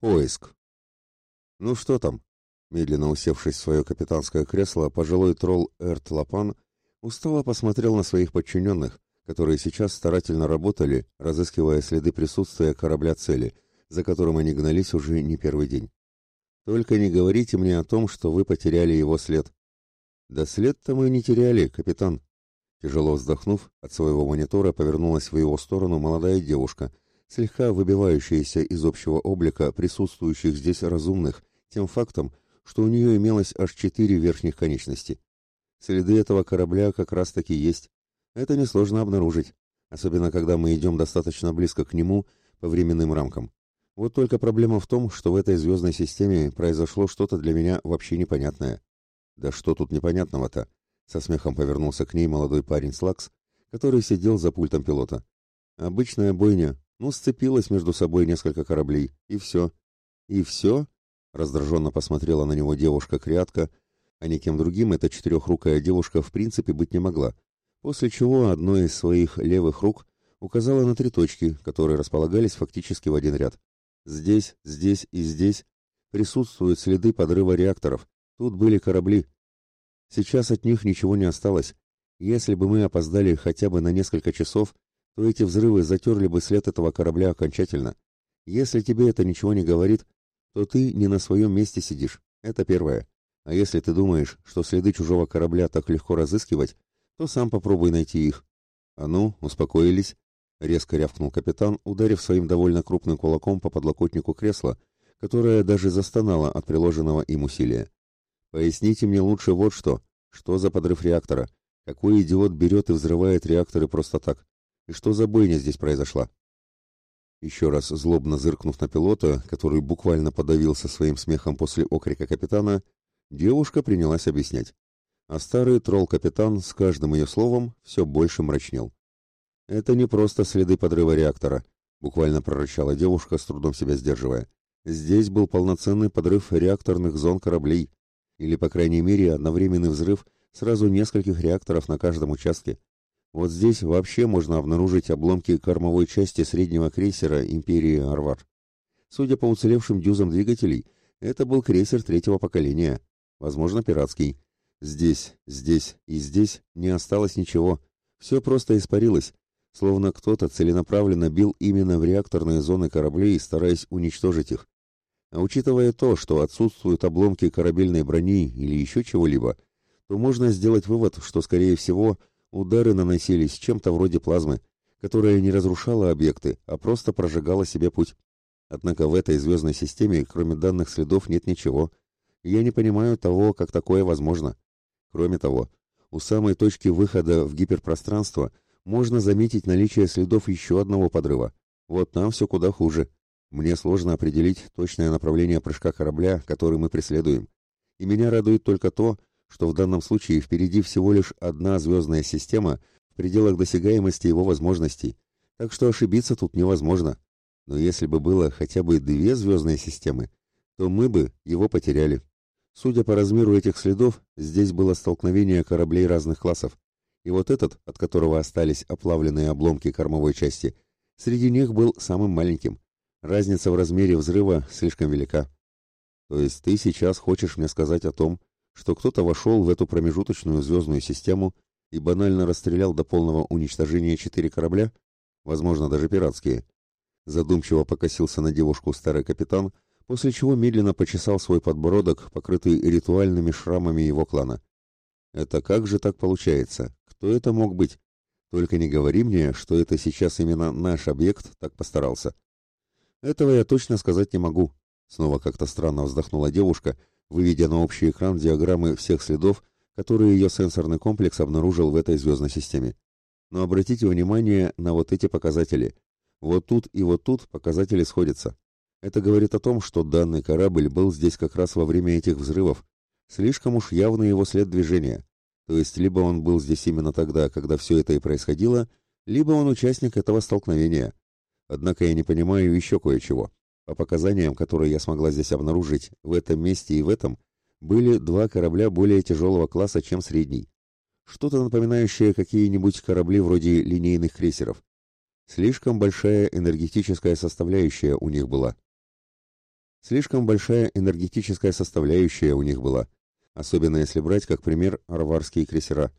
Поиск. Ну что там? Медленно усевшись в свое капитанское кресло, пожилой тролл Эрт Лапан устало посмотрел на своих подчиненных, которые сейчас старательно работали, разыскивая следы присутствия корабля цели, за которым они гнались уже не первый день. Только не говорите мне о том, что вы потеряли его след. Да след-то мы не теряли, капитан. Тяжело вздохнув, от своего монитора повернулась в его сторону молодая девушка — слегка выбивающаяся из общего облика присутствующих здесь разумных, тем фактом, что у нее имелось аж четыре верхних конечности. Следы этого корабля как раз-таки есть. Это несложно обнаружить, особенно когда мы идем достаточно близко к нему по временным рамкам. Вот только проблема в том, что в этой звездной системе произошло что-то для меня вообще непонятное. Да что тут непонятного-то? Со смехом повернулся к ней молодой парень Слакс, который сидел за пультом пилота. Обычная бойня, ну, сцепилось между собой несколько кораблей, и все. И все? Раздраженно посмотрела на него девушка-крятка, а никем другим эта четырехрукая девушка в принципе быть не могла, после чего одной из своих левых рук указала на три точки, которые располагались фактически в один ряд. Здесь, здесь и здесь присутствуют следы подрыва реакторов. Тут были корабли. Сейчас от них ничего не осталось. Если бы мы опоздали хотя бы на несколько часов, то эти взрывы затерли бы след этого корабля окончательно. Если тебе это ничего не говорит, то ты не на своем месте сидишь. Это первое. А если ты думаешь, что следы чужого корабля так легко разыскивать, то сам попробуй найти их. А ну, успокоились, резко рявкнул капитан, ударив своим довольно крупным кулаком по подлокотнику кресла, которое даже застонало от приложенного им усилия. Поясните мне лучше вот что. Что за подрыв реактора? Какой идиот берет и взрывает реакторы просто так? И что за бойня здесь произошла? Еще раз злобно зыркнув на пилота, который буквально подавился своим смехом после окрика капитана, девушка принялась объяснять. А старый тролл-капитан с каждым ее словом все больше мрачнел. «Это не просто следы подрыва реактора», — буквально прорычала девушка, с трудом себя сдерживая. «Здесь был полноценный подрыв реакторных зон кораблей, или, по крайней мере, одновременный взрыв сразу нескольких реакторов на каждом участке. Вот здесь вообще можно обнаружить обломки кормовой части среднего крейсера империи Арвар. Судя по уцелевшим дюзам двигателей, это был крейсер третьего поколения, возможно, пиратский. Здесь, здесь и здесь не осталось ничего. Все просто испарилось, словно кто-то целенаправленно бил именно в реакторные зоны кораблей, стараясь уничтожить их. А учитывая то, что отсутствуют обломки корабельной брони или еще чего-либо, то можно сделать вывод, что, скорее всего, Удары наносились чем-то вроде плазмы, которая не разрушала объекты, а просто прожигала себе путь. Однако в этой звездной системе, кроме данных следов, нет ничего. я не понимаю того, как такое возможно. Кроме того, у самой точки выхода в гиперпространство можно заметить наличие следов еще одного подрыва. Вот там все куда хуже. Мне сложно определить точное направление прыжка корабля, который мы преследуем. И меня радует только то, что в данном случае впереди всего лишь одна звездная система в пределах досягаемости его возможностей, так что ошибиться тут невозможно. Но если бы было хотя бы две звездные системы, то мы бы его потеряли. Судя по размеру этих следов, здесь было столкновение кораблей разных классов. И вот этот, от которого остались оплавленные обломки кормовой части, среди них был самым маленьким. Разница в размере взрыва слишком велика. То есть ты сейчас хочешь мне сказать о том, что кто-то вошел в эту промежуточную звездную систему и банально расстрелял до полного уничтожения четыре корабля, возможно, даже пиратские. Задумчиво покосился на девушку старый капитан, после чего медленно почесал свой подбородок, покрытый ритуальными шрамами его клана. Это как же так получается? Кто это мог быть? Только не говори мне, что это сейчас именно наш объект так постарался. Этого я точно сказать не могу. Снова как-то странно вздохнула девушка, выведя на общий экран диаграммы всех следов, которые ее сенсорный комплекс обнаружил в этой звездной системе. Но обратите внимание на вот эти показатели. Вот тут и вот тут показатели сходятся. Это говорит о том, что данный корабль был здесь как раз во время этих взрывов. Слишком уж явный его след движения. То есть либо он был здесь именно тогда, когда все это и происходило, либо он участник этого столкновения. Однако я не понимаю еще кое-чего. По показаниям, которые я смогла здесь обнаружить, в этом месте и в этом были два корабля более тяжелого класса, чем средний. Что-то напоминающее какие-нибудь корабли вроде линейных крейсеров. Слишком большая энергетическая составляющая у них была. Слишком большая энергетическая составляющая у них была, особенно если брать как пример арварские крейсера.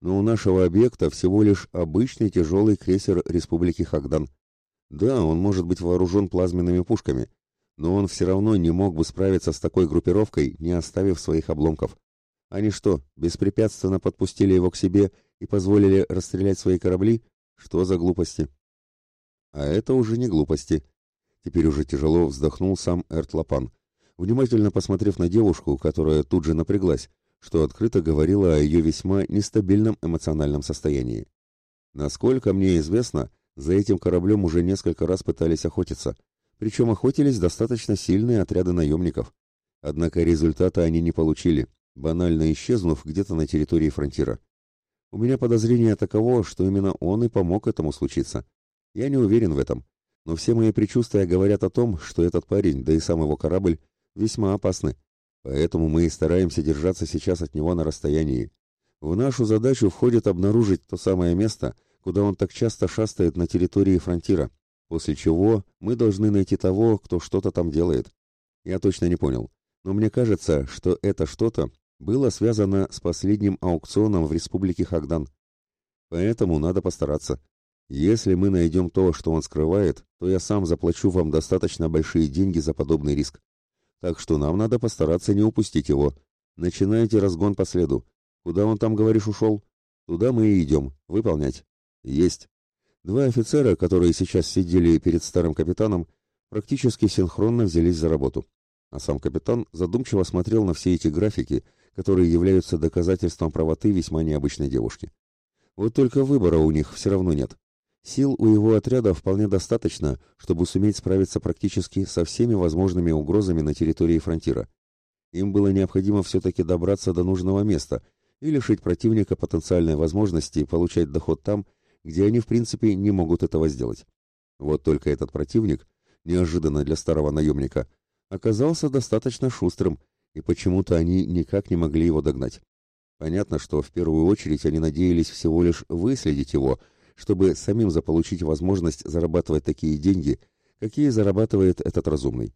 Но у нашего объекта всего лишь обычный тяжелый крейсер Республики Хагдан. Да, он может быть вооружен плазменными пушками, но он все равно не мог бы справиться с такой группировкой, не оставив своих обломков. Они что, беспрепятственно подпустили его к себе и позволили расстрелять свои корабли? Что за глупости? А это уже не глупости. Теперь уже тяжело вздохнул сам Эртлапан, внимательно посмотрев на девушку, которая тут же напряглась, что открыто говорило о ее весьма нестабильном эмоциональном состоянии. Насколько мне известно, за этим кораблем уже несколько раз пытались охотиться, причем охотились достаточно сильные отряды наемников. Однако результата они не получили, банально исчезнув где-то на территории фронтира. У меня подозрение таково, что именно он и помог этому случиться. Я не уверен в этом, но все мои предчувствия говорят о том, что этот парень, да и сам его корабль, весьма опасны. Поэтому мы и стараемся держаться сейчас от него на расстоянии. В нашу задачу входит обнаружить то самое место, куда он так часто шастает на территории фронтира, после чего мы должны найти того, кто что-то там делает. Я точно не понял, но мне кажется, что это что-то было связано с последним аукционом в республике Хагдан. Поэтому надо постараться. Если мы найдем то, что он скрывает, то я сам заплачу вам достаточно большие деньги за подобный риск. Так что нам надо постараться не упустить его. Начинайте разгон по следу. Куда он там, говоришь, ушел? Туда мы и идем. Выполнять. Есть. Два офицера, которые сейчас сидели перед старым капитаном, практически синхронно взялись за работу. А сам капитан задумчиво смотрел на все эти графики, которые являются доказательством правоты весьма необычной девушки. Вот только выбора у них все равно нет. Сил у его отряда вполне достаточно, чтобы суметь справиться практически со всеми возможными угрозами на территории фронтира. Им было необходимо все-таки добраться до нужного места и лишить противника потенциальной возможности получать доход там, где они в принципе не могут этого сделать. Вот только этот противник, неожиданно для старого наемника, оказался достаточно шустрым, и почему-то они никак не могли его догнать. Понятно, что в первую очередь они надеялись всего лишь выследить его – чтобы самим заполучить возможность зарабатывать такие деньги, какие зарабатывает этот разумный.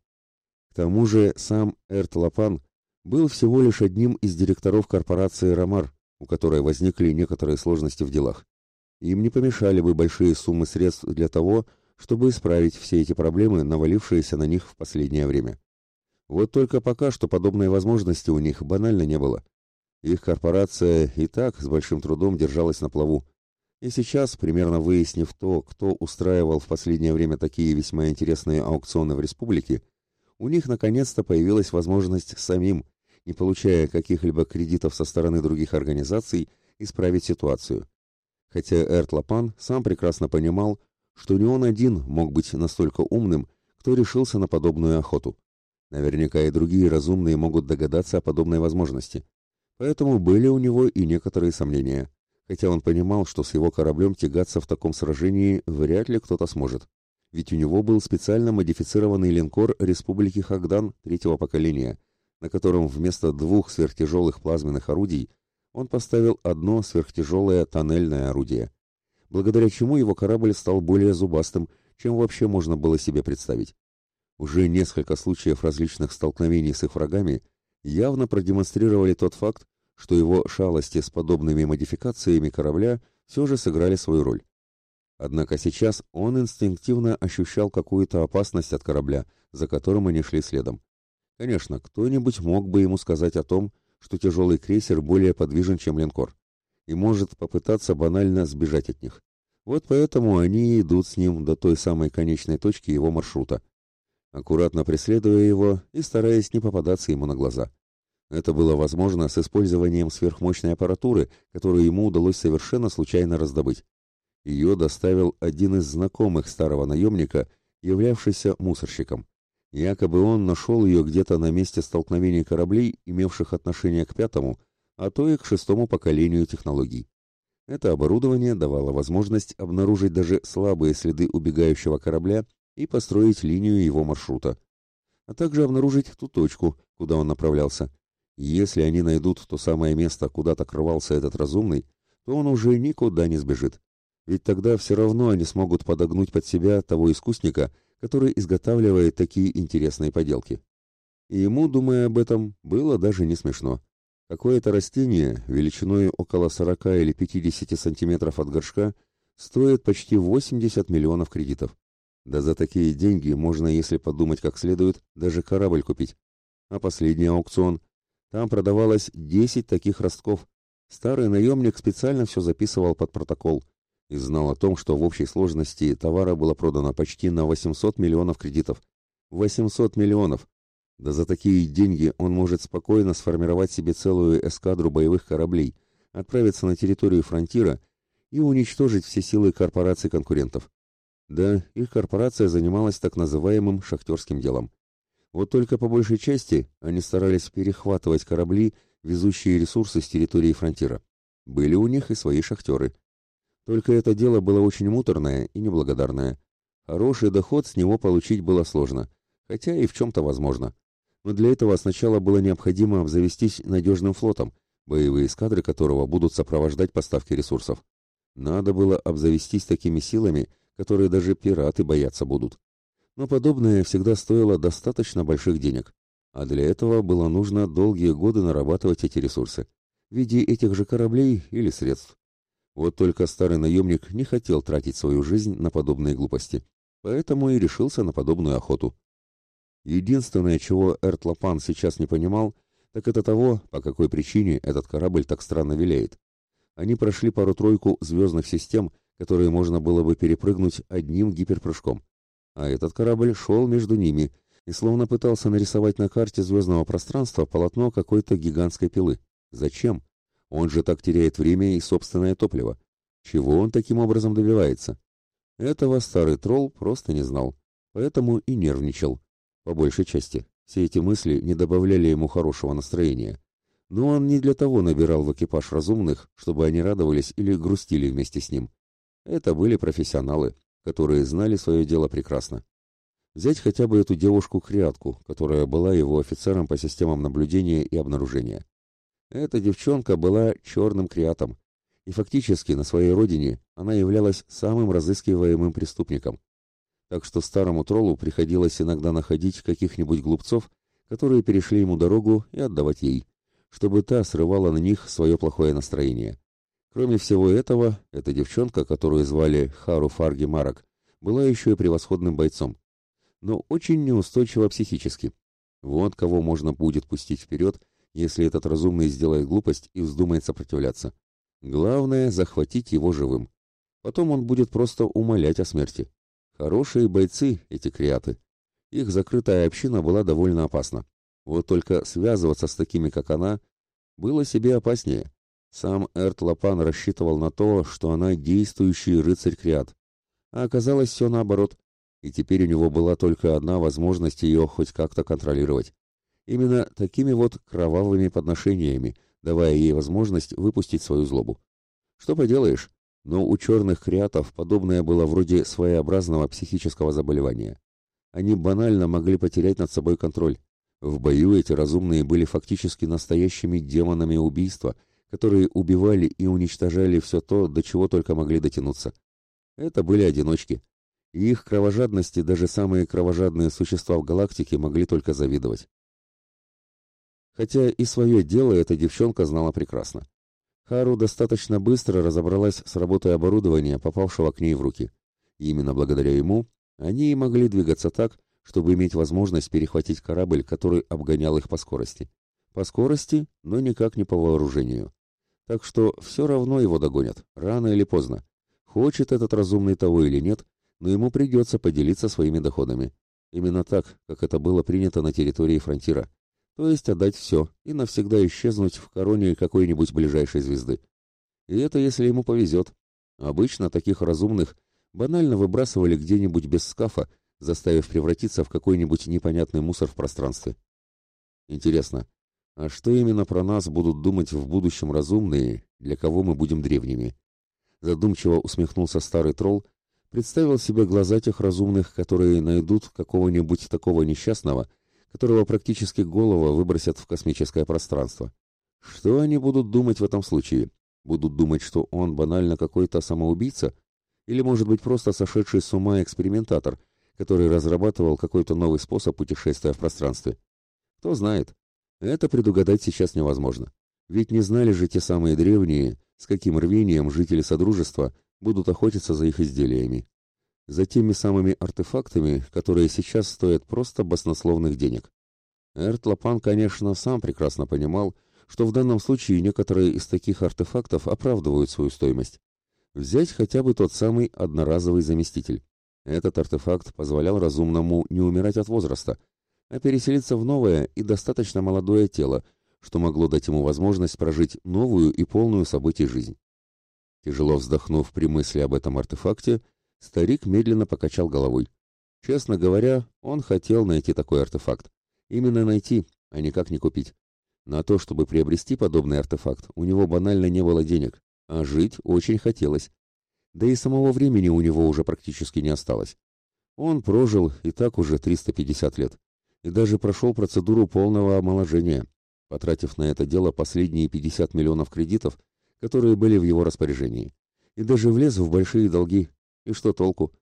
К тому же сам Эрт Лапан был всего лишь одним из директоров корпорации «Ромар», у которой возникли некоторые сложности в делах. Им не помешали бы большие суммы средств для того, чтобы исправить все эти проблемы, навалившиеся на них в последнее время. Вот только пока что подобной возможности у них банально не было. Их корпорация и так с большим трудом держалась на плаву, и сейчас, примерно выяснив то, кто устраивал в последнее время такие весьма интересные аукционы в республике, у них наконец-то появилась возможность самим, не получая каких-либо кредитов со стороны других организаций, исправить ситуацию. Хотя Эрт Лапан сам прекрасно понимал, что не он один мог быть настолько умным, кто решился на подобную охоту. Наверняка и другие разумные могут догадаться о подобной возможности. Поэтому были у него и некоторые сомнения хотя он понимал, что с его кораблем тягаться в таком сражении вряд ли кто-то сможет. Ведь у него был специально модифицированный линкор Республики Хагдан третьего поколения, на котором вместо двух сверхтяжелых плазменных орудий он поставил одно сверхтяжелое тоннельное орудие, благодаря чему его корабль стал более зубастым, чем вообще можно было себе представить. Уже несколько случаев различных столкновений с их врагами явно продемонстрировали тот факт, что его шалости с подобными модификациями корабля все же сыграли свою роль. Однако сейчас он инстинктивно ощущал какую-то опасность от корабля, за которым они шли следом. Конечно, кто-нибудь мог бы ему сказать о том, что тяжелый крейсер более подвижен, чем линкор, и может попытаться банально сбежать от них. Вот поэтому они идут с ним до той самой конечной точки его маршрута, аккуратно преследуя его и стараясь не попадаться ему на глаза. Это было возможно с использованием сверхмощной аппаратуры, которую ему удалось совершенно случайно раздобыть. Ее доставил один из знакомых старого наемника, являвшийся мусорщиком. Якобы он нашел ее где-то на месте столкновения кораблей, имевших отношение к пятому, а то и к шестому поколению технологий. Это оборудование давало возможность обнаружить даже слабые следы убегающего корабля и построить линию его маршрута, а также обнаружить ту точку, куда он направлялся. Если они найдут то самое место, куда так рвался этот разумный, то он уже никуда не сбежит. Ведь тогда все равно они смогут подогнуть под себя того искусника, который изготавливает такие интересные поделки. И ему, думая об этом, было даже не смешно. Какое-то растение, величиной около 40 или 50 сантиметров от горшка, стоит почти 80 миллионов кредитов. Да за такие деньги можно, если подумать как следует, даже корабль купить. А последний аукцион, там продавалось 10 таких ростков. Старый наемник специально все записывал под протокол и знал о том, что в общей сложности товара было продано почти на 800 миллионов кредитов. 800 миллионов! Да за такие деньги он может спокойно сформировать себе целую эскадру боевых кораблей, отправиться на территорию фронтира и уничтожить все силы корпораций конкурентов. Да, их корпорация занималась так называемым шахтерским делом. Вот только по большей части они старались перехватывать корабли, везущие ресурсы с территории фронтира. Были у них и свои шахтеры. Только это дело было очень муторное и неблагодарное. Хороший доход с него получить было сложно, хотя и в чем-то возможно но для этого сначала было необходимо обзавестись надежным флотом, боевые эскадры которого будут сопровождать поставки ресурсов. Надо было обзавестись такими силами, которые даже пираты бояться будут. Но подобное всегда стоило достаточно больших денег, а для этого было нужно долгие годы нарабатывать эти ресурсы в виде этих же кораблей или средств. Вот только старый наемник не хотел тратить свою жизнь на подобные глупости, поэтому и решился на подобную охоту. Единственное, чего Эртлапан сейчас не понимал, так это того, по какой причине этот корабль так странно виляет. Они прошли пару-тройку звездных систем, которые можно было бы перепрыгнуть одним гиперпрыжком. А этот корабль шел между ними и словно пытался нарисовать на карте звездного пространства полотно какой-то гигантской пилы. Зачем? Он же так теряет время и собственное топливо. Чего он таким образом добивается? Этого старый тролл просто не знал, поэтому и нервничал. По большей части, все эти мысли не добавляли ему хорошего настроения. Но он не для того набирал в экипаж разумных, чтобы они радовались или грустили вместе с ним. Это были профессионалы, которые знали свое дело прекрасно. Взять хотя бы эту девушку-креатку, которая была его офицером по системам наблюдения и обнаружения. Эта девчонка была черным креатом, и фактически на своей родине она являлась самым разыскиваемым преступником, так что старому троллу приходилось иногда находить каких-нибудь глупцов, которые перешли ему дорогу и отдавать ей, чтобы та срывала на них свое плохое настроение. Кроме всего этого, эта девчонка, которую звали Хару Фарги Марок, была еще и превосходным бойцом, но очень неустойчива психически. Вот кого можно будет пустить вперед, если этот разумный сделает глупость и вздумает сопротивляться. Главное — захватить его живым. Потом он будет просто умолять о смерти. Хорошие бойцы, эти креаты. Их закрытая община была довольно опасна. Вот только связываться с такими, как она, было себе опаснее. Сам Эрт Лапан рассчитывал на то, что она действующий рыцарь-креат. А оказалось все наоборот. И теперь у него была только одна возможность ее хоть как-то контролировать. Именно такими вот кровавыми подношениями, давая ей возможность выпустить свою злобу. Что поделаешь, но у черных креатов подобное было вроде своеобразного психического заболевания. Они банально могли потерять над собой контроль. В бою эти разумные были фактически настоящими демонами убийства, которые убивали и уничтожали все то, до чего только могли дотянуться. Это были одиночки. И их кровожадности даже самые кровожадные существа в галактике могли только завидовать. Хотя и свое дело эта девчонка знала прекрасно. Хару достаточно быстро разобралась с работой оборудования, попавшего к ней в руки. И именно благодаря ему они и могли двигаться так, чтобы иметь возможность перехватить корабль, который обгонял их по скорости. По скорости, но никак не по вооружению. Так что все равно его догонят, рано или поздно. Хочет этот разумный того или нет, но ему придется поделиться своими доходами. Именно так, как это было принято на территории фронтира то есть отдать все и навсегда исчезнуть в короне какой-нибудь ближайшей звезды. И это если ему повезет. Обычно таких разумных банально выбрасывали где-нибудь без скафа, заставив превратиться в какой-нибудь непонятный мусор в пространстве. Интересно, а что именно про нас будут думать в будущем разумные, для кого мы будем древними? Задумчиво усмехнулся старый тролл, представил себе глаза тех разумных, которые найдут какого-нибудь такого несчастного, которого практически голова выбросят в космическое пространство. Что они будут думать в этом случае? Будут думать, что он банально какой-то самоубийца? Или, может быть, просто сошедший с ума экспериментатор, который разрабатывал какой-то новый способ путешествия в пространстве. Кто знает, это предугадать сейчас невозможно. Ведь не знали же те самые древние, с каким рвением жители Содружества будут охотиться за их изделиями. За теми самыми артефактами, которые сейчас стоят просто баснословных денег. Эрт Лапан, конечно, сам прекрасно понимал, что в данном случае некоторые из таких артефактов оправдывают свою стоимость. Взять хотя бы тот самый одноразовый заместитель. Этот артефакт позволял разумному не умирать от возраста, а переселиться в новое и достаточно молодое тело, что могло дать ему возможность прожить новую и полную событий жизнь. Тяжело вздохнув при мысли об этом артефакте, старик медленно покачал головой. Честно говоря, он хотел найти такой артефакт. Именно найти, а никак не купить. На то, чтобы приобрести подобный артефакт, у него банально не было денег, а жить очень хотелось. Да и самого времени у него уже практически не осталось. Он прожил и так уже 350 лет, и даже прошел процедуру полного омоложения, потратив на это дело последние 50 миллионов кредитов, которые были в его распоряжении. И даже влез в большие долги. И что толку?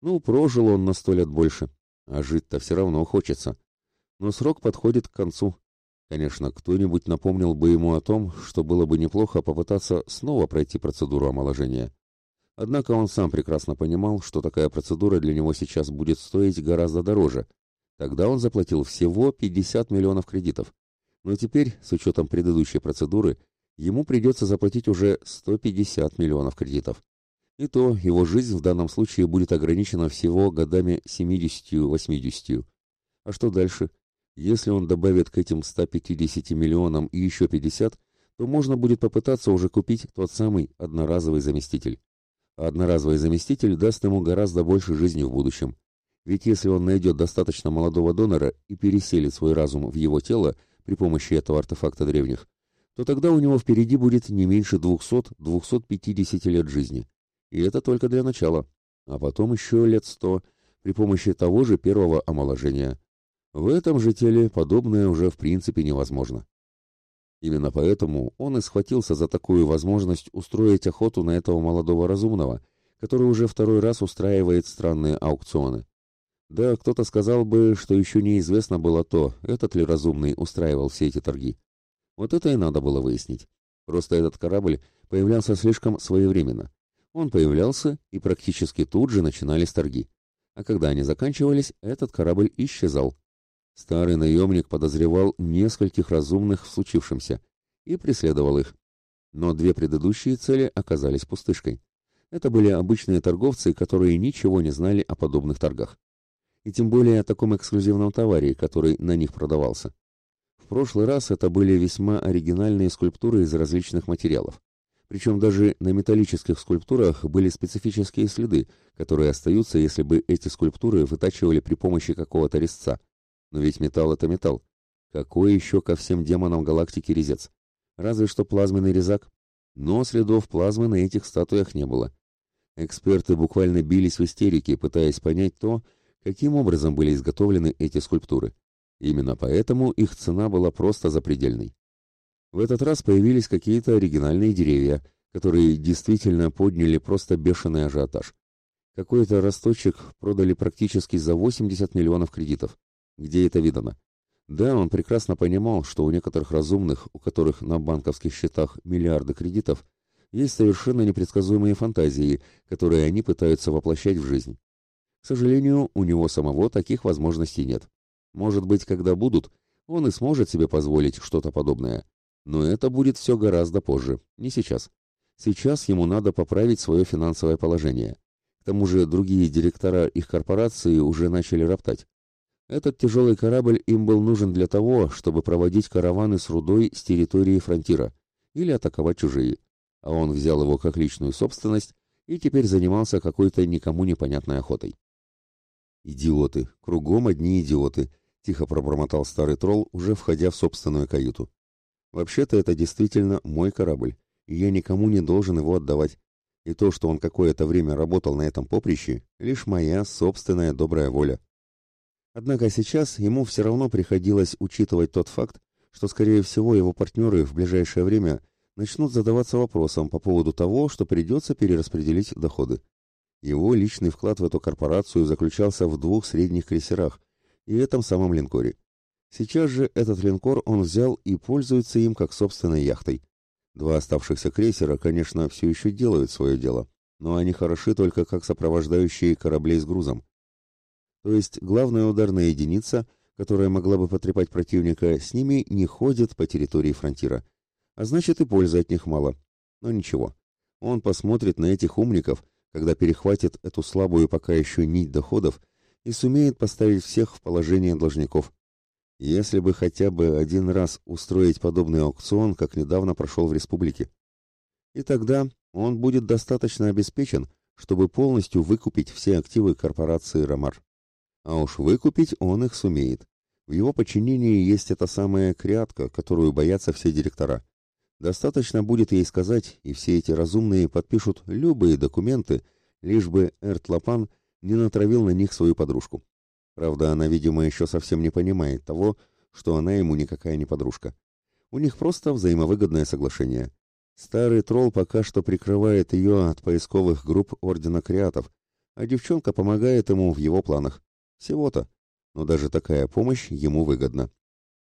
Ну, прожил он на сто лет больше, а жить-то все равно хочется. Но срок подходит к концу. Конечно, кто-нибудь напомнил бы ему о том, что было бы неплохо попытаться снова пройти процедуру омоложения. Однако он сам прекрасно понимал, что такая процедура для него сейчас будет стоить гораздо дороже. Тогда он заплатил всего 50 миллионов кредитов. Но теперь, с учетом предыдущей процедуры, ему придется заплатить уже 150 миллионов кредитов. И то его жизнь в данном случае будет ограничена всего годами 70-80. А что дальше? Если он добавит к этим 150 миллионам и еще 50, то можно будет попытаться уже купить тот самый одноразовый заместитель. А одноразовый заместитель даст ему гораздо больше жизни в будущем. Ведь если он найдет достаточно молодого донора и переселит свой разум в его тело при помощи этого артефакта древних, то тогда у него впереди будет не меньше 200-250 лет жизни. И это только для начала. А потом еще лет 100 при помощи того же первого омоложения. В этом же теле подобное уже в принципе невозможно. Именно поэтому он и схватился за такую возможность устроить охоту на этого молодого разумного, который уже второй раз устраивает странные аукционы. Да, кто-то сказал бы, что еще неизвестно было то, этот ли разумный устраивал все эти торги. Вот это и надо было выяснить. Просто этот корабль появлялся слишком своевременно. Он появлялся, и практически тут же начинались торги. А когда они заканчивались, этот корабль исчезал. Старый наемник подозревал нескольких разумных в случившемся и преследовал их. Но две предыдущие цели оказались пустышкой. Это были обычные торговцы, которые ничего не знали о подобных торгах. И тем более о таком эксклюзивном товаре, который на них продавался. В прошлый раз это были весьма оригинальные скульптуры из различных материалов. Причем даже на металлических скульптурах были специфические следы, которые остаются, если бы эти скульптуры вытачивали при помощи какого-то резца – но ведь металл — это металл. Какой еще ко всем демонам галактики резец? Разве что плазменный резак. Но следов плазмы на этих статуях не было. Эксперты буквально бились в истерике, пытаясь понять то, каким образом были изготовлены эти скульптуры. Именно поэтому их цена была просто запредельной. В этот раз появились какие-то оригинальные деревья, которые действительно подняли просто бешеный ажиотаж. Какой-то росточек продали практически за 80 миллионов кредитов. Где это видано? Да, он прекрасно понимал, что у некоторых разумных, у которых на банковских счетах миллиарды кредитов, есть совершенно непредсказуемые фантазии, которые они пытаются воплощать в жизнь. К сожалению, у него самого таких возможностей нет. Может быть, когда будут, он и сможет себе позволить что-то подобное. Но это будет все гораздо позже, не сейчас. Сейчас ему надо поправить свое финансовое положение. К тому же другие директора их корпорации уже начали роптать. Этот тяжелый корабль им был нужен для того, чтобы проводить караваны с рудой с территории фронтира или атаковать чужие. А он взял его как личную собственность и теперь занимался какой-то никому непонятной охотой. «Идиоты! Кругом одни идиоты!» — тихо пробормотал старый тролл, уже входя в собственную каюту. «Вообще-то это действительно мой корабль, и я никому не должен его отдавать. И то, что он какое-то время работал на этом поприще, лишь моя собственная добрая воля». Однако сейчас ему все равно приходилось учитывать тот факт, что, скорее всего, его партнеры в ближайшее время начнут задаваться вопросом по поводу того, что придется перераспределить доходы. Его личный вклад в эту корпорацию заключался в двух средних крейсерах и этом самом линкоре. Сейчас же этот линкор он взял и пользуется им как собственной яхтой. Два оставшихся крейсера, конечно, все еще делают свое дело, но они хороши только как сопровождающие кораблей с грузом. То есть главная ударная единица, которая могла бы потрепать противника, с ними не ходит по территории фронтира. А значит и пользы от них мало. Но ничего. Он посмотрит на этих умников, когда перехватит эту слабую пока еще нить доходов и сумеет поставить всех в положение должников. Если бы хотя бы один раз устроить подобный аукцион, как недавно прошел в республике. И тогда он будет достаточно обеспечен, чтобы полностью выкупить все активы корпорации «Ромар». А уж выкупить он их сумеет. В его подчинении есть эта самая крятка, которую боятся все директора. Достаточно будет ей сказать, и все эти разумные подпишут любые документы, лишь бы Эрт Лапан не натравил на них свою подружку. Правда, она, видимо, еще совсем не понимает того, что она ему никакая не подружка. У них просто взаимовыгодное соглашение. Старый тролл пока что прикрывает ее от поисковых групп Ордена Креатов, а девчонка помогает ему в его планах. Всего-то. Но даже такая помощь ему выгодна.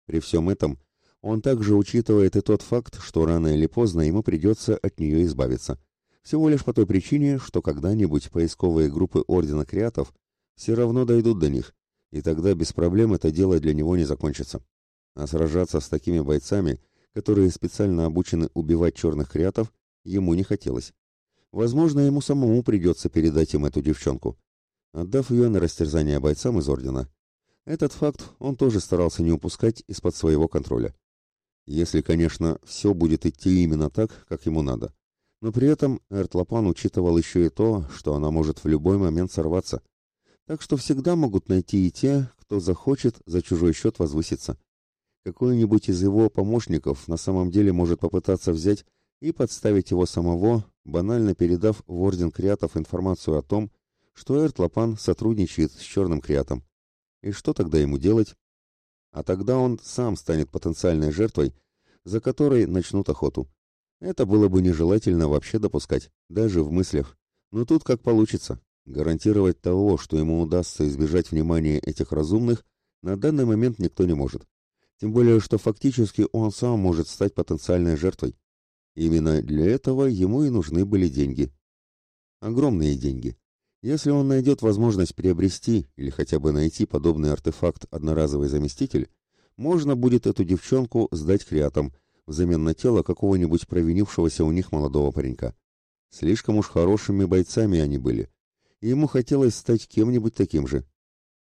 При всем этом он также учитывает и тот факт, что рано или поздно ему придется от нее избавиться. Всего лишь по той причине, что когда-нибудь поисковые группы Ордена Креатов все равно дойдут до них, и тогда без проблем это дело для него не закончится. А сражаться с такими бойцами, которые специально обучены убивать черных креатов, ему не хотелось. Возможно, ему самому придется передать им эту девчонку, отдав ее на растерзание бойцам из Ордена. Этот факт он тоже старался не упускать из-под своего контроля. Если, конечно, все будет идти именно так, как ему надо. Но при этом Эртлапан учитывал еще и то, что она может в любой момент сорваться – так что всегда могут найти и те, кто захочет за чужой счет возвыситься. Какой-нибудь из его помощников на самом деле может попытаться взять и подставить его самого, банально передав в Орден Креатов информацию о том, что Эрт Лапан сотрудничает с Черным Креатом. И что тогда ему делать? А тогда он сам станет потенциальной жертвой, за которой начнут охоту. Это было бы нежелательно вообще допускать, даже в мыслях. Но тут как получится. Гарантировать того, что ему удастся избежать внимания этих разумных, на данный момент никто не может. Тем более, что фактически он сам может стать потенциальной жертвой. Именно для этого ему и нужны были деньги. Огромные деньги. Если он найдет возможность приобрести или хотя бы найти подобный артефакт «Одноразовый заместитель», можно будет эту девчонку сдать креатам взамен на тело какого-нибудь провинившегося у них молодого паренька. Слишком уж хорошими бойцами они были и ему хотелось стать кем-нибудь таким же.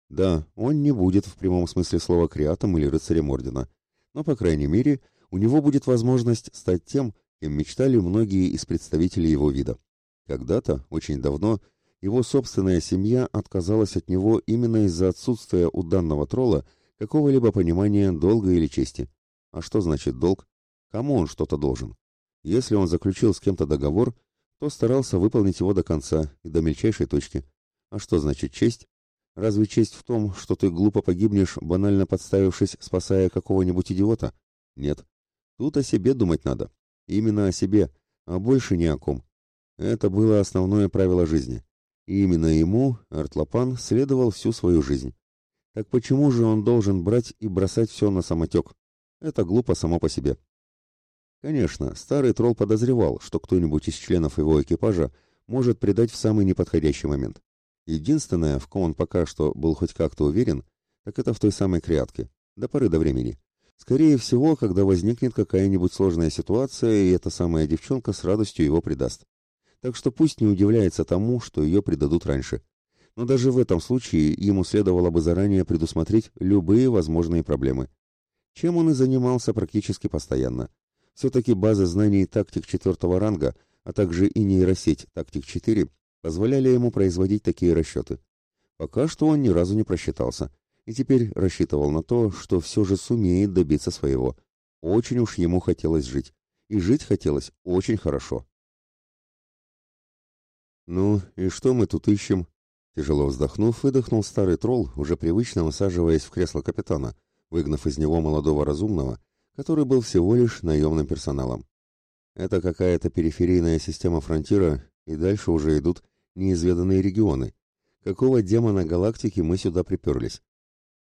Да, он не будет в прямом смысле слова креатом или рыцарем ордена, но, по крайней мере, у него будет возможность стать тем, кем мечтали многие из представителей его вида. Когда-то, очень давно, его собственная семья отказалась от него именно из-за отсутствия у данного тролла какого-либо понимания долга или чести. А что значит долг? Кому он что-то должен? Если он заключил с кем-то договор, то старался выполнить его до конца и до мельчайшей точки. А что значит честь? Разве честь в том, что ты глупо погибнешь, банально подставившись, спасая какого-нибудь идиота? Нет. Тут о себе думать надо. Именно о себе, а больше ни о ком. Это было основное правило жизни. И именно ему Артлапан следовал всю свою жизнь. Так почему же он должен брать и бросать все на самотек? Это глупо само по себе. Конечно, старый тролл подозревал, что кто-нибудь из членов его экипажа может предать в самый неподходящий момент. Единственное, в ком он пока что был хоть как-то уверен, так это в той самой крятке, до поры до времени. Скорее всего, когда возникнет какая-нибудь сложная ситуация, и эта самая девчонка с радостью его предаст. Так что пусть не удивляется тому, что ее предадут раньше. Но даже в этом случае ему следовало бы заранее предусмотреть любые возможные проблемы. Чем он и занимался практически постоянно. Все-таки база знаний тактик четвертого ранга, а также и нейросеть тактик-4 позволяли ему производить такие расчеты. Пока что он ни разу не просчитался, и теперь рассчитывал на то, что все же сумеет добиться своего. Очень уж ему хотелось жить. И жить хотелось очень хорошо. «Ну, и что мы тут ищем?» Тяжело вздохнув, выдохнул старый тролл, уже привычно усаживаясь в кресло капитана, выгнав из него молодого разумного который был всего лишь наемным персоналом. Это какая-то периферийная система фронтира, и дальше уже идут неизведанные регионы. Какого демона галактики мы сюда приперлись?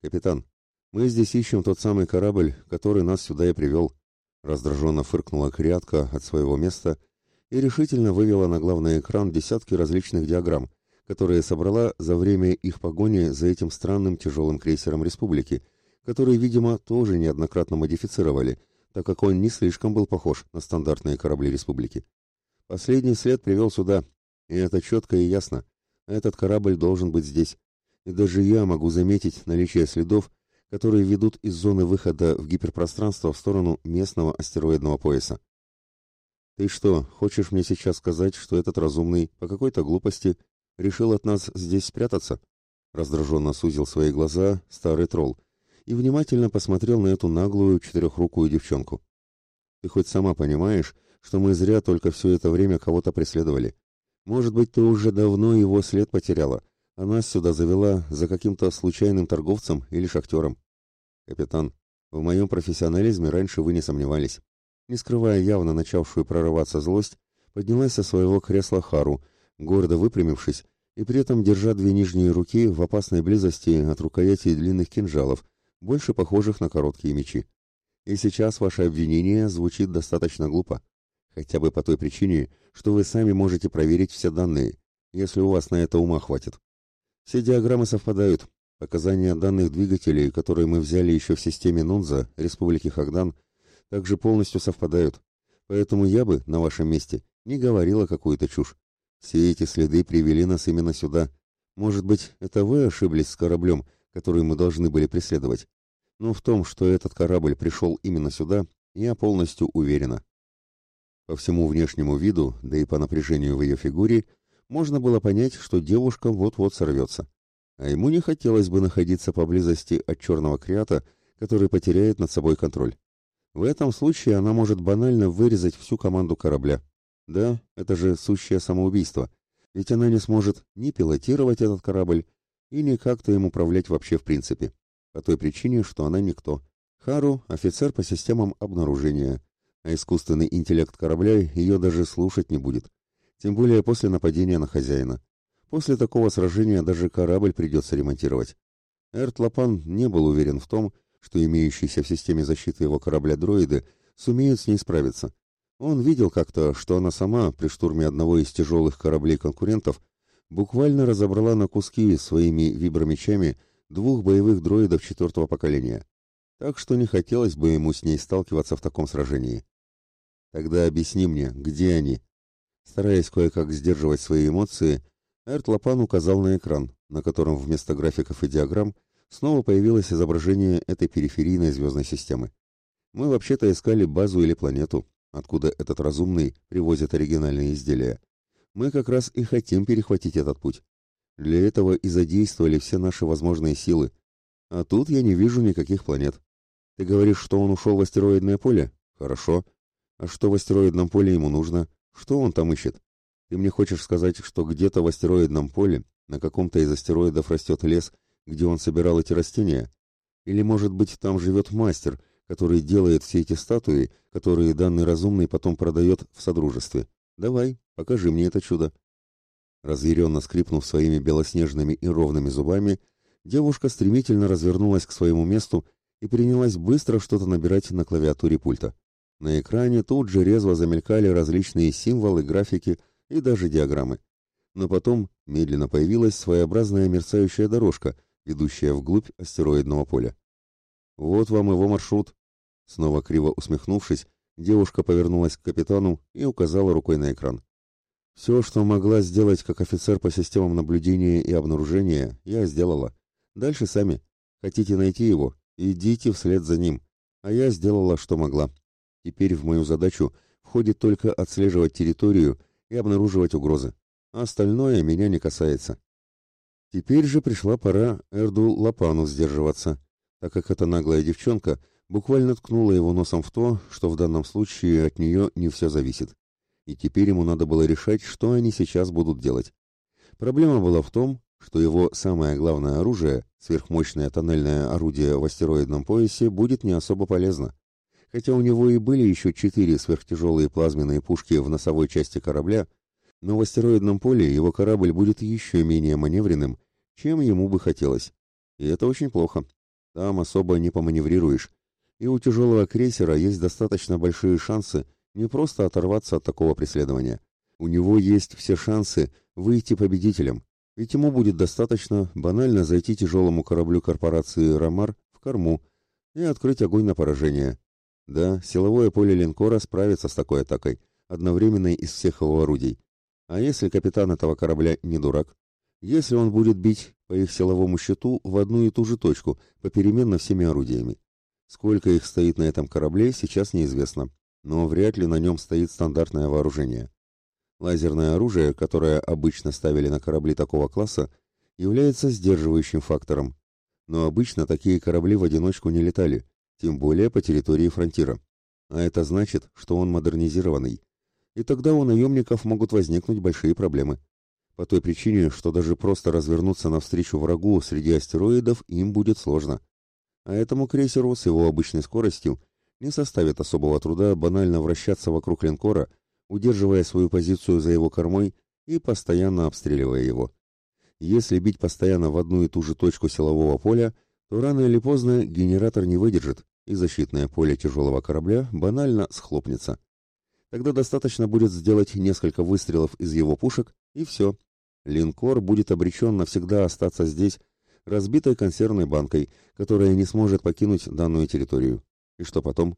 Капитан, мы здесь ищем тот самый корабль, который нас сюда и привел. Раздраженно фыркнула Крятка от своего места и решительно вывела на главный экран десятки различных диаграмм, которые собрала за время их погони за этим странным тяжелым крейсером Республики, который, видимо, тоже неоднократно модифицировали, так как он не слишком был похож на стандартные корабли Республики. Последний след привел сюда, и это четко и ясно. Этот корабль должен быть здесь. И даже я могу заметить наличие следов, которые ведут из зоны выхода в гиперпространство в сторону местного астероидного пояса. Ты что, хочешь мне сейчас сказать, что этот разумный по какой-то глупости решил от нас здесь спрятаться? Раздраженно сузил свои глаза старый тролл и внимательно посмотрел на эту наглую четырехрукую девчонку. Ты хоть сама понимаешь, что мы зря только все это время кого-то преследовали? Может быть, ты уже давно его след потеряла, а нас сюда завела за каким-то случайным торговцем или шахтером. Капитан, в моем профессионализме раньше вы не сомневались. Не скрывая явно начавшую прорываться злость, поднялась со своего кресла Хару, гордо выпрямившись и при этом держа две нижние руки в опасной близости от рукояти длинных кинжалов, больше похожих на короткие мечи. И сейчас ваше обвинение звучит достаточно глупо. Хотя бы по той причине, что вы сами можете проверить все данные, если у вас на это ума хватит. Все диаграммы совпадают. Показания данных двигателей, которые мы взяли еще в системе Нунза, Республики Хагдан, также полностью совпадают. Поэтому я бы, на вашем месте, не говорила какую-то чушь. Все эти следы привели нас именно сюда. Может быть, это вы ошиблись с кораблем, который мы должны были преследовать. Но в том, что этот корабль пришел именно сюда, я полностью уверена. По всему внешнему виду, да и по напряжению в ее фигуре, можно было понять, что девушка вот-вот сорвется. А ему не хотелось бы находиться поблизости от черного креата, который потеряет над собой контроль. В этом случае она может банально вырезать всю команду корабля. Да, это же сущее самоубийство, ведь она не сможет ни пилотировать этот корабль, и не как-то им управлять вообще в принципе. По той причине, что она никто. Хару – офицер по системам обнаружения, а искусственный интеллект корабля ее даже слушать не будет. Тем более после нападения на хозяина. После такого сражения даже корабль придется ремонтировать. Эрт Лапан не был уверен в том, что имеющиеся в системе защиты его корабля дроиды сумеют с ней справиться. Он видел как-то, что она сама при штурме одного из тяжелых кораблей конкурентов буквально разобрала на куски своими вибромечами двух боевых дроидов четвертого поколения. Так что не хотелось бы ему с ней сталкиваться в таком сражении. Тогда объясни мне, где они? Стараясь кое-как сдерживать свои эмоции, Эрт Лапан указал на экран, на котором вместо графиков и диаграмм снова появилось изображение этой периферийной звездной системы. Мы вообще-то искали базу или планету, откуда этот разумный привозит оригинальные изделия мы как раз и хотим перехватить этот путь. Для этого и задействовали все наши возможные силы. А тут я не вижу никаких планет. Ты говоришь, что он ушел в астероидное поле? Хорошо. А что в астероидном поле ему нужно? Что он там ищет? Ты мне хочешь сказать, что где-то в астероидном поле на каком-то из астероидов растет лес, где он собирал эти растения? Или, может быть, там живет мастер, который делает все эти статуи, которые данный разумный потом продает в содружестве? Давай, покажи мне это чудо. Разъяренно скрипнув своими белоснежными и ровными зубами, девушка стремительно развернулась к своему месту и принялась быстро что-то набирать на клавиатуре пульта. На экране тут же резво замелькали различные символы, графики и даже диаграммы. Но потом медленно появилась своеобразная мерцающая дорожка, ведущая вглубь астероидного поля. «Вот вам его маршрут», — снова криво усмехнувшись, Девушка повернулась к капитану и указала рукой на экран. «Все, что могла сделать как офицер по системам наблюдения и обнаружения, я сделала. Дальше сами. Хотите найти его? Идите вслед за ним. А я сделала, что могла. Теперь в мою задачу входит только отслеживать территорию и обнаруживать угрозы. А остальное меня не касается». Теперь же пришла пора Эрду Лапану сдерживаться, так как эта наглая девчонка — буквально ткнула его носом в то, что в данном случае от нее не все зависит. И теперь ему надо было решать, что они сейчас будут делать. Проблема была в том, что его самое главное оружие, сверхмощное тоннельное орудие в астероидном поясе, будет не особо полезно. Хотя у него и были еще четыре сверхтяжелые плазменные пушки в носовой части корабля, но в астероидном поле его корабль будет еще менее маневренным, чем ему бы хотелось. И это очень плохо. Там особо не поманеврируешь. И у тяжелого крейсера есть достаточно большие шансы не просто оторваться от такого преследования. У него есть все шансы выйти победителем, ведь ему будет достаточно банально зайти тяжелому кораблю корпорации «Ромар» в корму и открыть огонь на поражение. Да, силовое поле линкора справится с такой атакой, одновременной из всех его орудий. А если капитан этого корабля не дурак? Если он будет бить по их силовому щиту в одну и ту же точку, попеременно всеми орудиями? Сколько их стоит на этом корабле, сейчас неизвестно, но вряд ли на нем стоит стандартное вооружение. Лазерное оружие, которое обычно ставили на корабли такого класса, является сдерживающим фактором. Но обычно такие корабли в одиночку не летали, тем более по территории фронтира. А это значит, что он модернизированный. И тогда у наемников могут возникнуть большие проблемы. По той причине, что даже просто развернуться навстречу врагу среди астероидов им будет сложно. А этому крейсеру с его обычной скоростью не составит особого труда банально вращаться вокруг линкора удерживая свою позицию за его кормой и постоянно обстреливая его. Если бить постоянно в одну и ту же точку силового поля, то рано или поздно генератор не выдержит, и защитное поле тяжелого корабля банально схлопнется. Тогда достаточно будет сделать несколько выстрелов из его пушек, и все. Линкор будет обречен навсегда остаться здесь, разбитой консервной банкой, которая не сможет покинуть данную территорию. И что потом?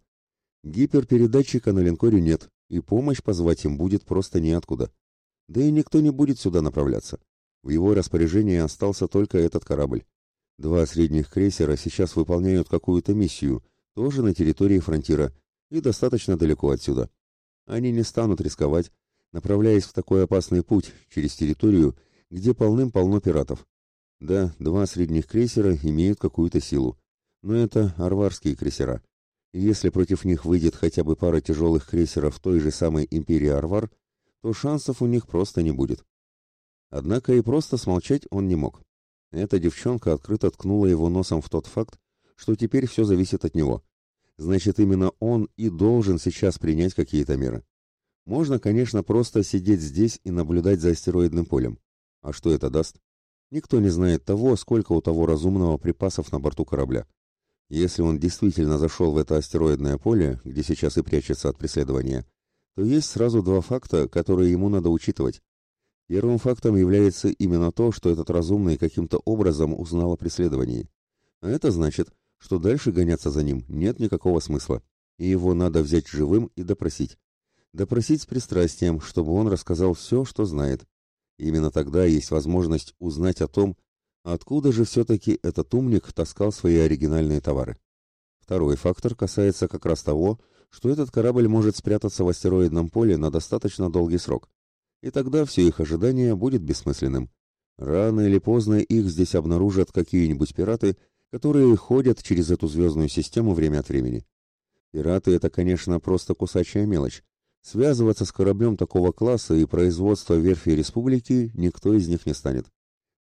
Гиперпередатчика на линкоре нет, и помощь позвать им будет просто неоткуда. Да и никто не будет сюда направляться. В его распоряжении остался только этот корабль. Два средних крейсера сейчас выполняют какую-то миссию, тоже на территории фронтира, и достаточно далеко отсюда. Они не станут рисковать, направляясь в такой опасный путь через территорию, где полным-полно пиратов. Да, два средних крейсера имеют какую-то силу, но это арварские крейсера если против них выйдет хотя бы пара тяжелых крейсеров той же самой империи Арвар, то шансов у них просто не будет. Однако и просто смолчать он не мог. Эта девчонка открыто ткнула его носом в тот факт, что теперь все зависит от него. Значит, именно он и должен сейчас принять какие-то меры. Можно, конечно, просто сидеть здесь и наблюдать за астероидным полем. А что это даст? Никто не знает того, сколько у того разумного припасов на борту корабля. Если он действительно зашел в это астероидное поле, где сейчас и прячется от преследования, то есть сразу два факта, которые ему надо учитывать. Первым фактом является именно то, что этот разумный каким-то образом узнал о преследовании. А это значит, что дальше гоняться за ним нет никакого смысла, и его надо взять живым и допросить. Допросить с пристрастием, чтобы он рассказал все, что знает. Именно тогда есть возможность узнать о том, Откуда же все-таки этот умник таскал свои оригинальные товары? Второй фактор касается как раз того, что этот корабль может спрятаться в астероидном поле на достаточно долгий срок. И тогда все их ожидание будет бессмысленным. Рано или поздно их здесь обнаружат какие-нибудь пираты, которые ходят через эту звездную систему время от времени. Пираты — это, конечно, просто кусачая мелочь. Связываться с кораблем такого класса и производства верфи республики никто из них не станет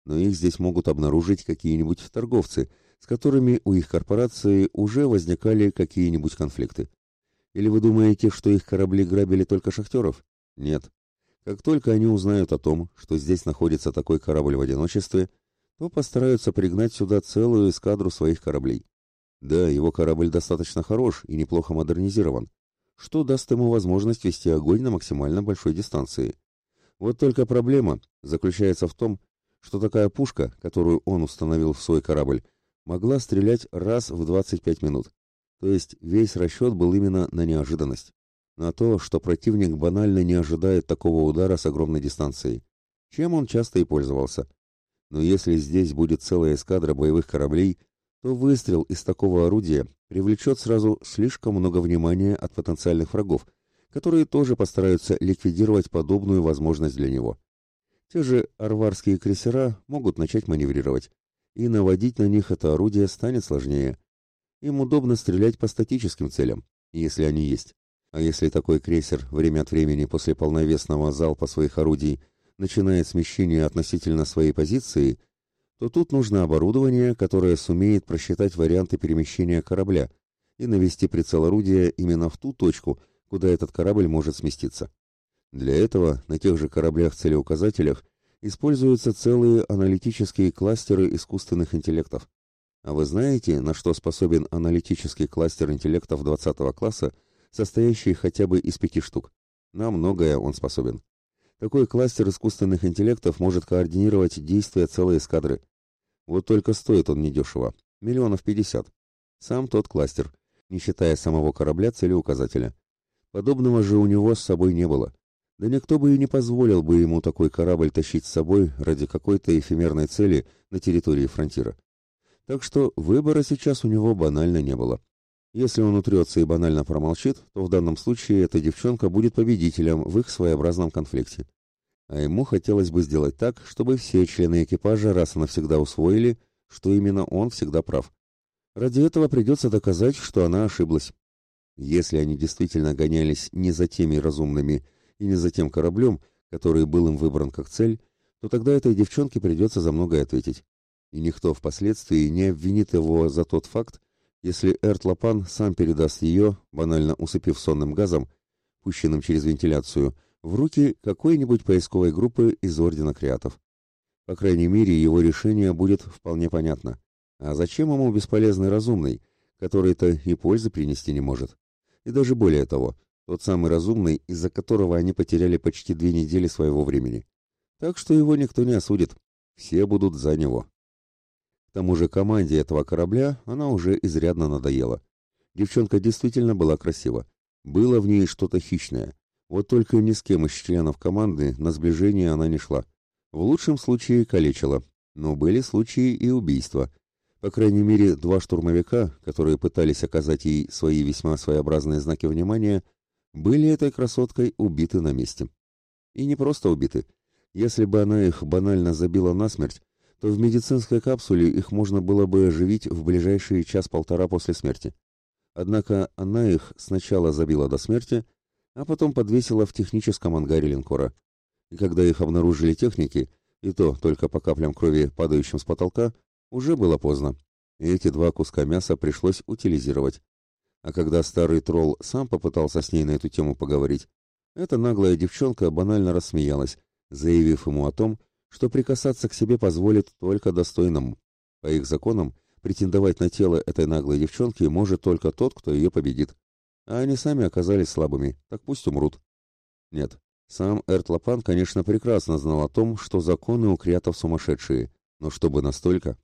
но их здесь могут обнаружить какие-нибудь торговцы, с которыми у их корпорации уже возникали какие-нибудь конфликты. Или вы думаете, что их корабли грабили только шахтеров? Нет. Как только они узнают о том, что здесь находится такой корабль в одиночестве, то постараются пригнать сюда целую эскадру своих кораблей. Да, его корабль достаточно хорош и неплохо модернизирован, что даст ему возможность вести огонь на максимально большой дистанции. Вот только проблема заключается в том, что такая пушка, которую он установил в свой корабль, могла стрелять раз в 25 минут. То есть весь расчет был именно на неожиданность. На то, что противник банально не ожидает такого удара с огромной дистанции. Чем он часто и пользовался. Но если здесь будет целая эскадра боевых кораблей, то выстрел из такого орудия привлечет сразу слишком много внимания от потенциальных врагов, которые тоже постараются ликвидировать подобную возможность для него. Те же арварские крейсера могут начать маневрировать, и наводить на них это орудие станет сложнее. Им удобно стрелять по статическим целям, если они есть. А если такой крейсер время от времени после полновесного залпа своих орудий начинает смещение относительно своей позиции, то тут нужно оборудование, которое сумеет просчитать варианты перемещения корабля и навести прицел орудия именно в ту точку, куда этот корабль может сместиться. Для этого на тех же кораблях-целеуказателях используются целые аналитические кластеры искусственных интеллектов. А вы знаете, на что способен аналитический кластер интеллектов 20 класса, состоящий хотя бы из пяти штук? На многое он способен. Такой кластер искусственных интеллектов может координировать действия целой эскадры. Вот только стоит он недешево. Миллионов пятьдесят. Сам тот кластер, не считая самого корабля целеуказателя. Подобного же у него с собой не было. Да никто бы и не позволил бы ему такой корабль тащить с собой ради какой-то эфемерной цели на территории фронтира. Так что выбора сейчас у него банально не было. Если он утрется и банально промолчит, то в данном случае эта девчонка будет победителем в их своеобразном конфликте. А ему хотелось бы сделать так, чтобы все члены экипажа раз и навсегда усвоили, что именно он всегда прав. Ради этого придется доказать, что она ошиблась. Если они действительно гонялись не за теми разумными и не за тем кораблем, который был им выбран как цель, то тогда этой девчонке придется за многое ответить. И никто впоследствии не обвинит его за тот факт, если Эрт Лапан сам передаст ее, банально усыпив сонным газом, пущенным через вентиляцию, в руки какой-нибудь поисковой группы из Ордена Креатов. По крайней мере, его решение будет вполне понятно. А зачем ему бесполезный разумный, который-то и пользы принести не может? И даже более того, тот самый разумный, из-за которого они потеряли почти две недели своего времени. Так что его никто не осудит. Все будут за него. К тому же команде этого корабля она уже изрядно надоела. Девчонка действительно была красива. Было в ней что-то хищное. Вот только ни с кем из членов команды на сближение она не шла. В лучшем случае калечила, но были случаи и убийства. По крайней мере, два штурмовика, которые пытались оказать ей свои весьма своеобразные знаки внимания, были этой красоткой убиты на месте. И не просто убиты. Если бы она их банально забила насмерть, то в медицинской капсуле их можно было бы оживить в ближайшие час-полтора после смерти. Однако она их сначала забила до смерти, а потом подвесила в техническом ангаре линкора. И когда их обнаружили техники, и то только по каплям крови, падающим с потолка, уже было поздно. И эти два куска мяса пришлось утилизировать. А когда старый тролл сам попытался с ней на эту тему поговорить, эта наглая девчонка банально рассмеялась, заявив ему о том, что прикасаться к себе позволит только достойному. По их законам, претендовать на тело этой наглой девчонки может только тот, кто ее победит. А они сами оказались слабыми, так пусть умрут. Нет, сам Эртлапан, конечно, прекрасно знал о том, что законы у креатов сумасшедшие, но чтобы настолько...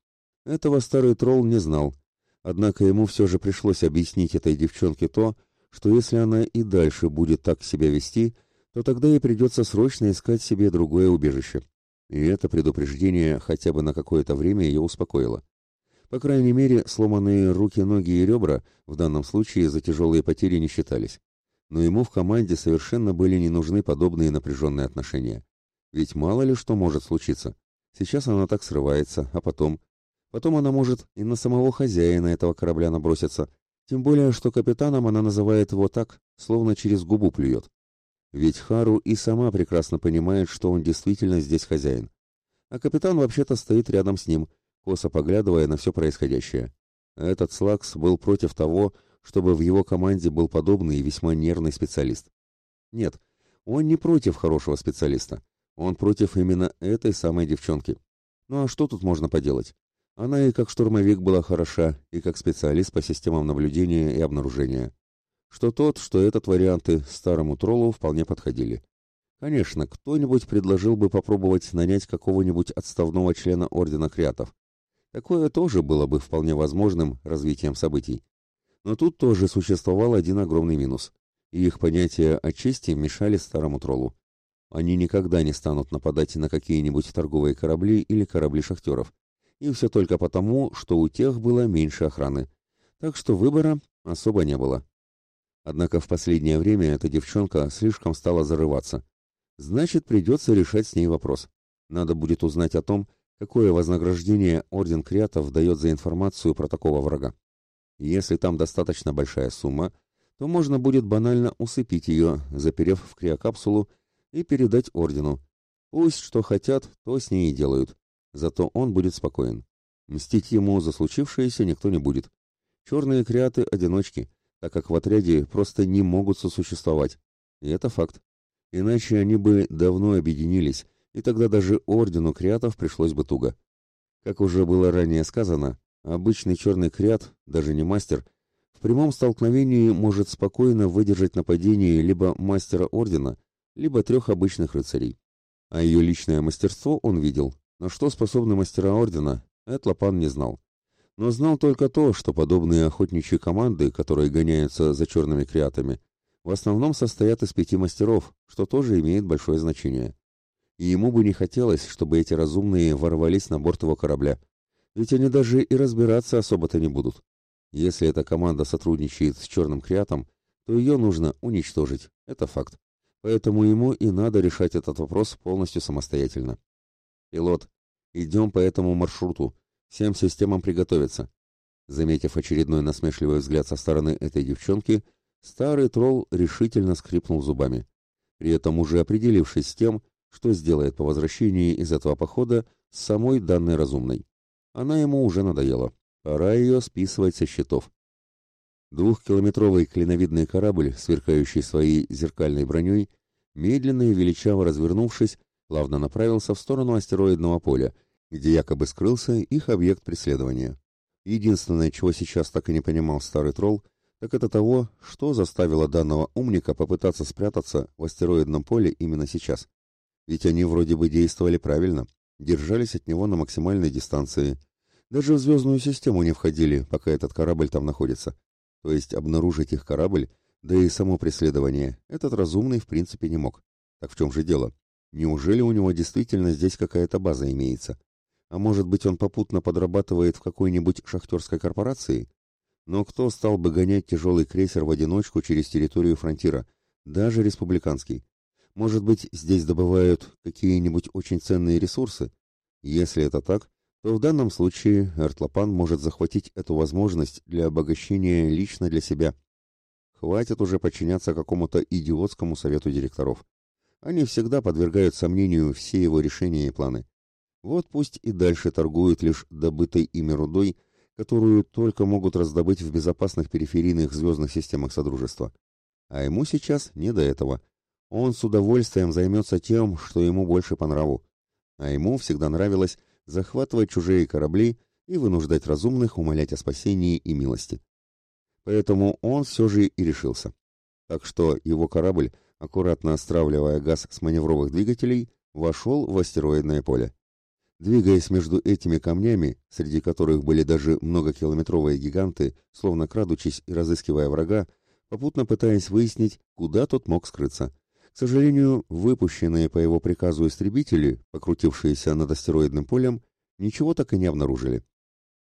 Этого старый тролл не знал. Однако ему все же пришлось объяснить этой девчонке то, что если она и дальше будет так себя вести, то тогда ей придется срочно искать себе другое убежище. И это предупреждение хотя бы на какое-то время ее успокоило. По крайней мере, сломанные руки, ноги и ребра в данном случае за тяжелые потери не считались. Но ему в команде совершенно были не нужны подобные напряженные отношения. Ведь мало ли что может случиться. Сейчас она так срывается, а потом... Потом она может и на самого хозяина этого корабля наброситься. Тем более, что капитаном она называет его так, словно через губу плюет. Ведь Хару и сама прекрасно понимает, что он действительно здесь хозяин. А капитан вообще-то стоит рядом с ним, косо поглядывая на все происходящее. Этот Слакс был против того, чтобы в его команде был подобный и весьма нервный специалист. Нет, он не против хорошего специалиста. Он против именно этой самой девчонки. Ну а что тут можно поделать? Она и как штурмовик была хороша, и как специалист по системам наблюдения и обнаружения что тот, что этот варианты старому троллу вполне подходили. Конечно, кто-нибудь предложил бы попробовать нанять какого-нибудь отставного члена Ордена Креатов. Такое тоже было бы вполне возможным развитием событий. Но тут тоже существовал один огромный минус. И их понятия о чести мешали старому троллу. Они никогда не станут нападать на какие-нибудь торговые корабли или корабли шахтеров. И все только потому, что у тех было меньше охраны. Так что выбора особо не было. Однако в последнее время эта девчонка слишком стала зарываться. Значит, придется решать с ней вопрос. Надо будет узнать о том, какое вознаграждение Орден Креатов дает за информацию про такого врага. Если там достаточно большая сумма, то можно будет банально усыпить ее, заперев в криокапсулу и передать Ордену. Пусть что хотят, то с ней и делают. Зато он будет спокоен. Мстить ему за случившееся никто не будет. Черные креаты — одиночки — так как в отряде просто не могут сосуществовать. И это факт. Иначе они бы давно объединились, и тогда даже ордену креатов пришлось бы туго. Как уже было ранее сказано, обычный черный креат, даже не мастер, в прямом столкновении может спокойно выдержать нападение либо мастера ордена, либо трех обычных рыцарей. А ее личное мастерство он видел, на что способны мастера ордена, Этлопан не знал. Но знал только то, что подобные охотничьи команды, которые гоняются за черными креатами, в основном состоят из пяти мастеров, что тоже имеет большое значение. И ему бы не хотелось, чтобы эти разумные ворвались на борт его корабля. Ведь они даже и разбираться особо-то не будут. Если эта команда сотрудничает с черным креатом, то ее нужно уничтожить. Это факт. Поэтому ему и надо решать этот вопрос полностью самостоятельно. Пилот, идем по этому маршруту. Всем системам приготовиться. Заметив очередной насмешливый взгляд со стороны этой девчонки, Старый тролл решительно скрипнул зубами, при этом уже определившись с тем, что сделает по возвращении из этого похода с самой данной разумной. Она ему уже надоела. Пора ее списывать со счетов. Двухкилометровый клиновидный корабль, сверкающий своей зеркальной броней, медленно и величаво развернувшись, плавно направился в сторону астероидного поля, где якобы скрылся их объект преследования. Единственное, чего сейчас так и не понимал старый тролль, так это того, что заставило данного умника попытаться спрятаться в астероидном поле именно сейчас. Ведь они вроде бы действовали правильно, держались от него на максимальной дистанции, даже в звездную систему не входили, пока этот корабль там находится. То есть обнаружить их корабль, да и само преследование, этот разумный в принципе не мог. Так в чем же дело? Неужели у него действительно здесь какая-то база имеется? А может быть он попутно подрабатывает в какой-нибудь шахтерской корпорации? Но кто стал бы гонять тяжелый крейсер в одиночку через территорию фронтира, даже республиканский? Может быть, здесь добывают какие-нибудь очень ценные ресурсы? Если это так, то в данном случае Эртлопан может захватить эту возможность для обогащения лично для себя. Хватит уже подчиняться какому-то идиотскому совету директоров. Они всегда подвергают сомнению все его решения и планы. Вот пусть и дальше торгуют лишь добытой ими рудой которую только могут раздобыть в безопасных периферийных звездных системах Содружества. А ему сейчас не до этого. Он с удовольствием займется тем, что ему больше по нраву. А ему всегда нравилось захватывать чужие корабли и вынуждать разумных умолять о спасении и милости. Поэтому он все же и решился. Так что его корабль, аккуратно стравливая газ с маневровых двигателей, вошел в астероидное поле. Двигаясь между этими камнями, среди которых были даже многокилометровые гиганты, словно крадучись и разыскивая врага, попутно пытаясь выяснить, куда тот мог скрыться. К сожалению, выпущенные по его приказу истребители, покрутившиеся над астероидным полем, ничего так и не обнаружили.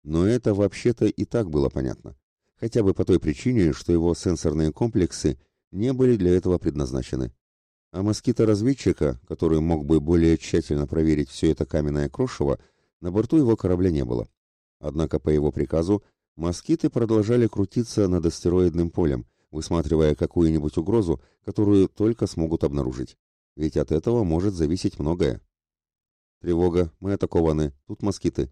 Но это вообще-то и так было понятно. Хотя бы по той причине, что его сенсорные комплексы не были для этого предназначены а москита-разведчика, который мог бы более тщательно проверить все это каменное крошево, на борту его корабля не было. Однако по его приказу москиты продолжали крутиться над астероидным полем, высматривая какую-нибудь угрозу, которую только смогут обнаружить. Ведь от этого может зависеть многое. Тревога, мы атакованы, тут москиты.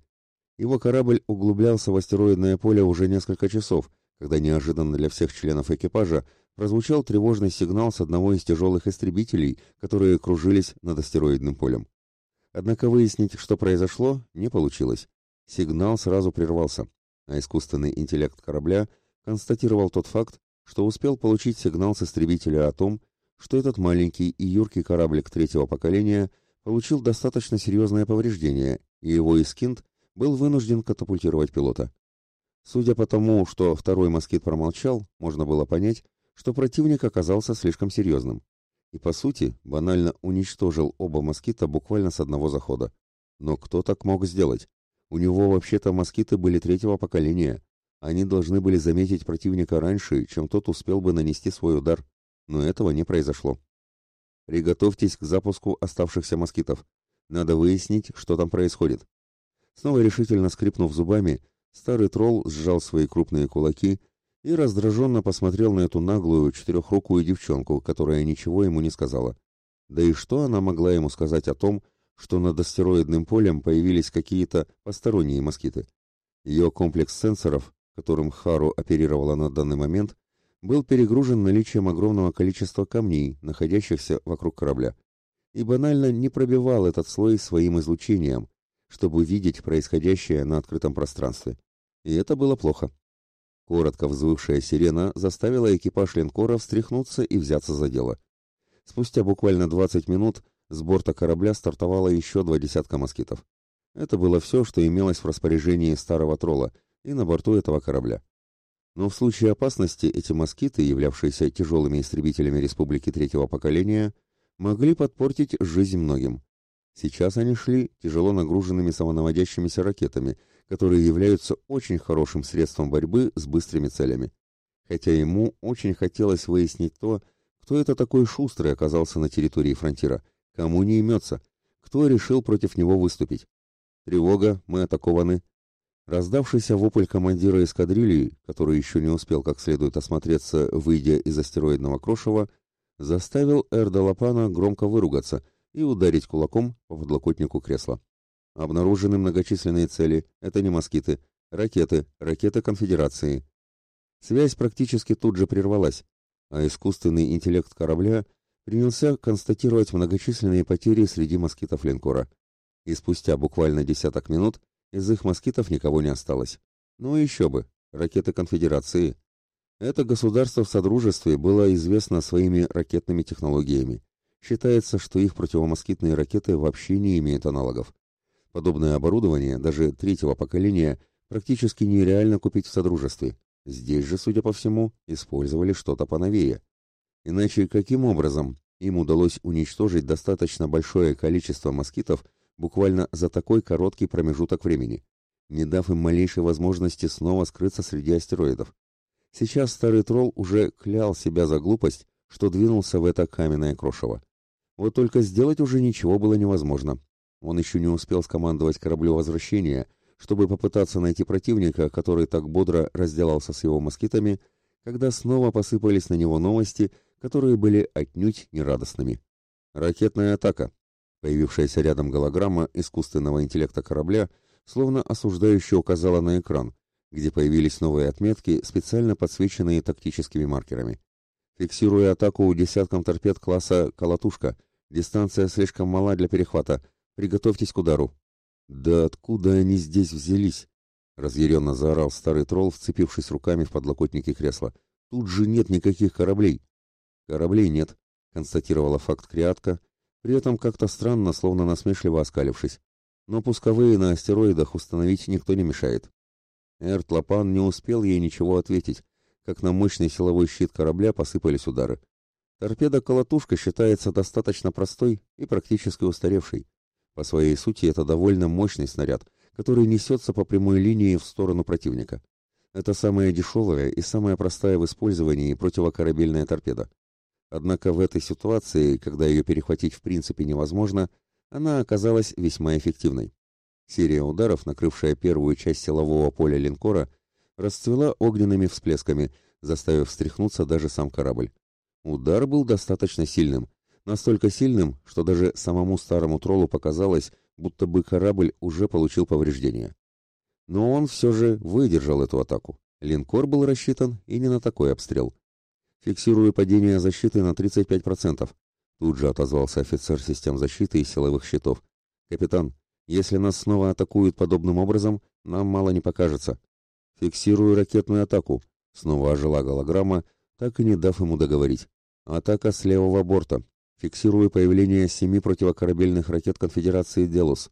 Его корабль углублялся в астероидное поле уже несколько часов, когда неожиданно для всех членов экипажа прозвучал тревожный сигнал с одного из тяжелых истребителей, которые кружились над астероидным полем. Однако выяснить, что произошло, не получилось. Сигнал сразу прервался, а искусственный интеллект корабля констатировал тот факт, что успел получить сигнал с истребителя о том, что этот маленький и юркий кораблик третьего поколения получил достаточно серьезное повреждение, и его Искинд был вынужден катапультировать пилота. Судя по тому, что второй москит промолчал, можно было понять, что противник оказался слишком серьезным. И, по сути, банально уничтожил оба москита буквально с одного захода. Но кто так мог сделать? У него вообще-то москиты были третьего поколения. Они должны были заметить противника раньше, чем тот успел бы нанести свой удар. Но этого не произошло. Приготовьтесь к запуску оставшихся москитов. Надо выяснить, что там происходит. Снова решительно скрипнув зубами, старый тролл сжал свои крупные кулаки и раздраженно посмотрел на эту наглую четырехрукую девчонку, которая ничего ему не сказала. Да и что она могла ему сказать о том, что над астероидным полем появились какие-то посторонние москиты? Ее комплекс сенсоров, которым Хару оперировала на данный момент, был перегружен наличием огромного количества камней, находящихся вокруг корабля, и банально не пробивал этот слой своим излучением, чтобы видеть происходящее на открытом пространстве. И это было плохо. Коротко взвывшая сирена заставила экипаж линкора встряхнуться и взяться за дело. Спустя буквально 20 минут с борта корабля стартовало еще два десятка москитов. Это было все, что имелось в распоряжении старого тролла и на борту этого корабля. Но в случае опасности эти москиты, являвшиеся тяжелыми истребителями республики третьего поколения, могли подпортить жизнь многим. Сейчас они шли тяжело нагруженными самонаводящимися ракетами, которые являются очень хорошим средством борьбы с быстрыми целями. Хотя ему очень хотелось выяснить то, кто это такой шустрый оказался на территории фронтира, кому не имется, кто решил против него выступить. Тревога, мы атакованы. Раздавшийся вопль командира эскадрильи, который еще не успел как следует осмотреться, выйдя из астероидного крошева, заставил Эрда Лапана громко выругаться и ударить кулаком по подлокотнику кресла. Обнаружены многочисленные цели. Это не москиты. Ракеты. Ракеты конфедерации. Связь практически тут же прервалась, а искусственный интеллект корабля принялся констатировать многочисленные потери среди москитов линкора. И спустя буквально десяток минут из их москитов никого не осталось. Ну еще бы, ракеты конфедерации. Это государство в Содружестве было известно своими ракетными технологиями. Считается, что их противомоскитные ракеты вообще не имеют аналогов. Подобное оборудование, даже третьего поколения, практически нереально купить в Содружестве. Здесь же, судя по всему, использовали что-то поновее. Иначе каким образом им удалось уничтожить достаточно большое количество москитов буквально за такой короткий промежуток времени, не дав им малейшей возможности снова скрыться среди астероидов? Сейчас старый тролл уже клял себя за глупость, что двинулся в это каменное крошево. Вот только сделать уже ничего было невозможно. Он еще не успел скомандовать кораблю возвращения, чтобы попытаться найти противника, который так бодро разделался с его москитами, когда снова посыпались на него новости, которые были отнюдь нерадостными. Ракетная атака. Появившаяся рядом голограмма искусственного интеллекта корабля словно осуждающе указала на экран, где появились новые отметки, специально подсвеченные тактическими маркерами. Фиксируя атаку десятком торпед класса «Колотушка», Дистанция слишком мала для перехвата. Приготовьтесь к удару. Да откуда они здесь взялись? Разъяренно заорал старый тролл, вцепившись руками в подлокотники кресла. Тут же нет никаких кораблей. Кораблей нет, констатировала факт Криатка, при этом как-то странно, словно насмешливо оскалившись. Но пусковые на астероидах установить никто не мешает. Эрт Лапан не успел ей ничего ответить, как на мощный силовой щит корабля посыпались удары. Торпеда-колотушка считается достаточно простой и практически устаревшей. По своей сути это довольно мощный снаряд, который несется по прямой линии в сторону противника. Это самая дешевая и самая простая в использовании противокорабельная торпеда. Однако в этой ситуации, когда ее перехватить в принципе невозможно, она оказалась весьма эффективной. Серия ударов, накрывшая первую часть силового поля линкора, расцвела огненными всплесками, заставив встряхнуться даже сам корабль. Удар был достаточно сильным, настолько сильным, что даже самому старому троллу показалось, будто бы корабль уже получил повреждения. Но он все же выдержал эту атаку. Линкор был рассчитан и не на такой обстрел. Фиксирую падение защиты на 35%. Тут же отозвался офицер систем защиты и силовых щитов. «Капитан, если нас снова атакуют подобным образом, нам мало не покажется. Фиксирую ракетную атаку». Снова ожила голограмма, так и не дав ему договорить. Атака с левого борта. Фиксирую появление семи противокорабельных ракет Конфедерации «Делус».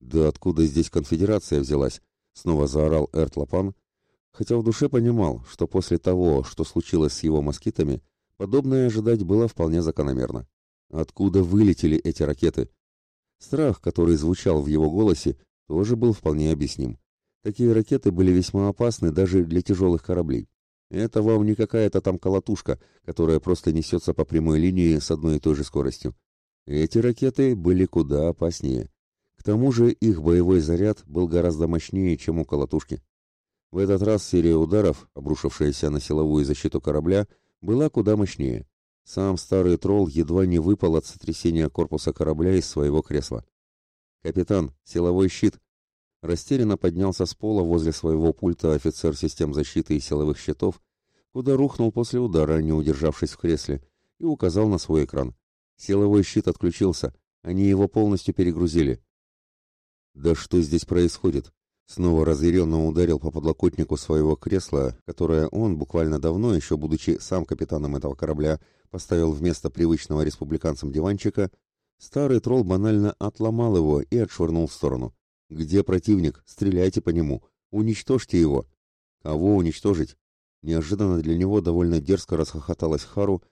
«Да откуда здесь Конфедерация взялась?» — снова заорал Эрт Лапан, хотя в душе понимал, что после того, что случилось с его москитами, подобное ожидать было вполне закономерно. Откуда вылетели эти ракеты? Страх, который звучал в его голосе, тоже был вполне объясним. Такие ракеты были весьма опасны даже для тяжелых кораблей. Это вам не какая-то там колотушка, которая просто несется по прямой линии с одной и той же скоростью. Эти ракеты были куда опаснее. К тому же их боевой заряд был гораздо мощнее, чем у колотушки. В этот раз серия ударов, обрушившаяся на силовую защиту корабля, была куда мощнее. Сам старый тролл едва не выпал от сотрясения корпуса корабля из своего кресла. «Капитан, силовой щит!» Растерянно поднялся с пола возле своего пульта офицер систем защиты и силовых щитов, куда рухнул после удара, не удержавшись в кресле, и указал на свой экран. Силовой щит отключился, они его полностью перегрузили. «Да что здесь происходит?» Снова разъяренно ударил по подлокотнику своего кресла, которое он буквально давно, еще будучи сам капитаном этого корабля, поставил вместо привычного республиканцам диванчика, старый тролл банально отломал его и отшвырнул в сторону. «Где противник? Стреляйте по нему! Уничтожьте его!» «Кого уничтожить?» Неожиданно для него довольно дерзко расхохоталась Хару,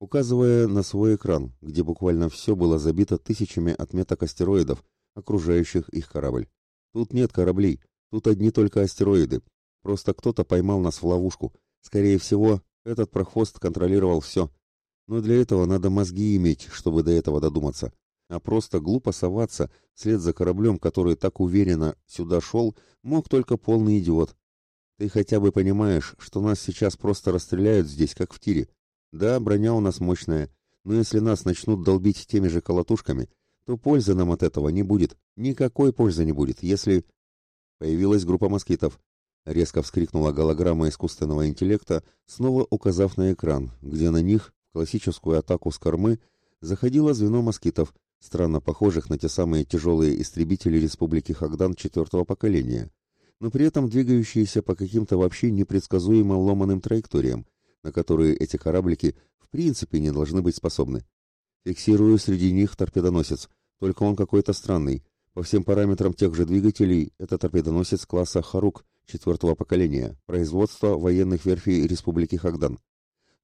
указывая на свой экран, где буквально все было забито тысячами отметок астероидов, окружающих их корабль. Тут нет кораблей, тут одни только астероиды. Просто кто-то поймал нас в ловушку. Скорее всего, этот прохвост контролировал все. Но для этого надо мозги иметь, чтобы до этого додуматься. А просто глупо соваться вслед за кораблем, который так уверенно сюда шел, мог только полный идиот. Ты хотя бы понимаешь, что нас сейчас просто расстреляют здесь, как в тире. Да, броня у нас мощная, но если нас начнут долбить теми же колотушками, то пользы нам от этого не будет. Никакой пользы не будет, если... Появилась группа москитов. Резко вскрикнула голограмма искусственного интеллекта, снова указав на экран, где на них, в классическую атаку с кормы, заходило звено москитов, странно похожих на те самые тяжелые истребители Республики Хагдан четвертого поколения, но при этом двигающиеся по каким-то вообще непредсказуемо ломаным траекториям, на которые эти кораблики в принципе не должны быть способны. Фиксирую среди них торпедоносец, только он какой-то странный. По всем параметрам тех же двигателей, это торпедоносец класса «Харук» четвертого поколения, производства военных верфей Республики Хагдан.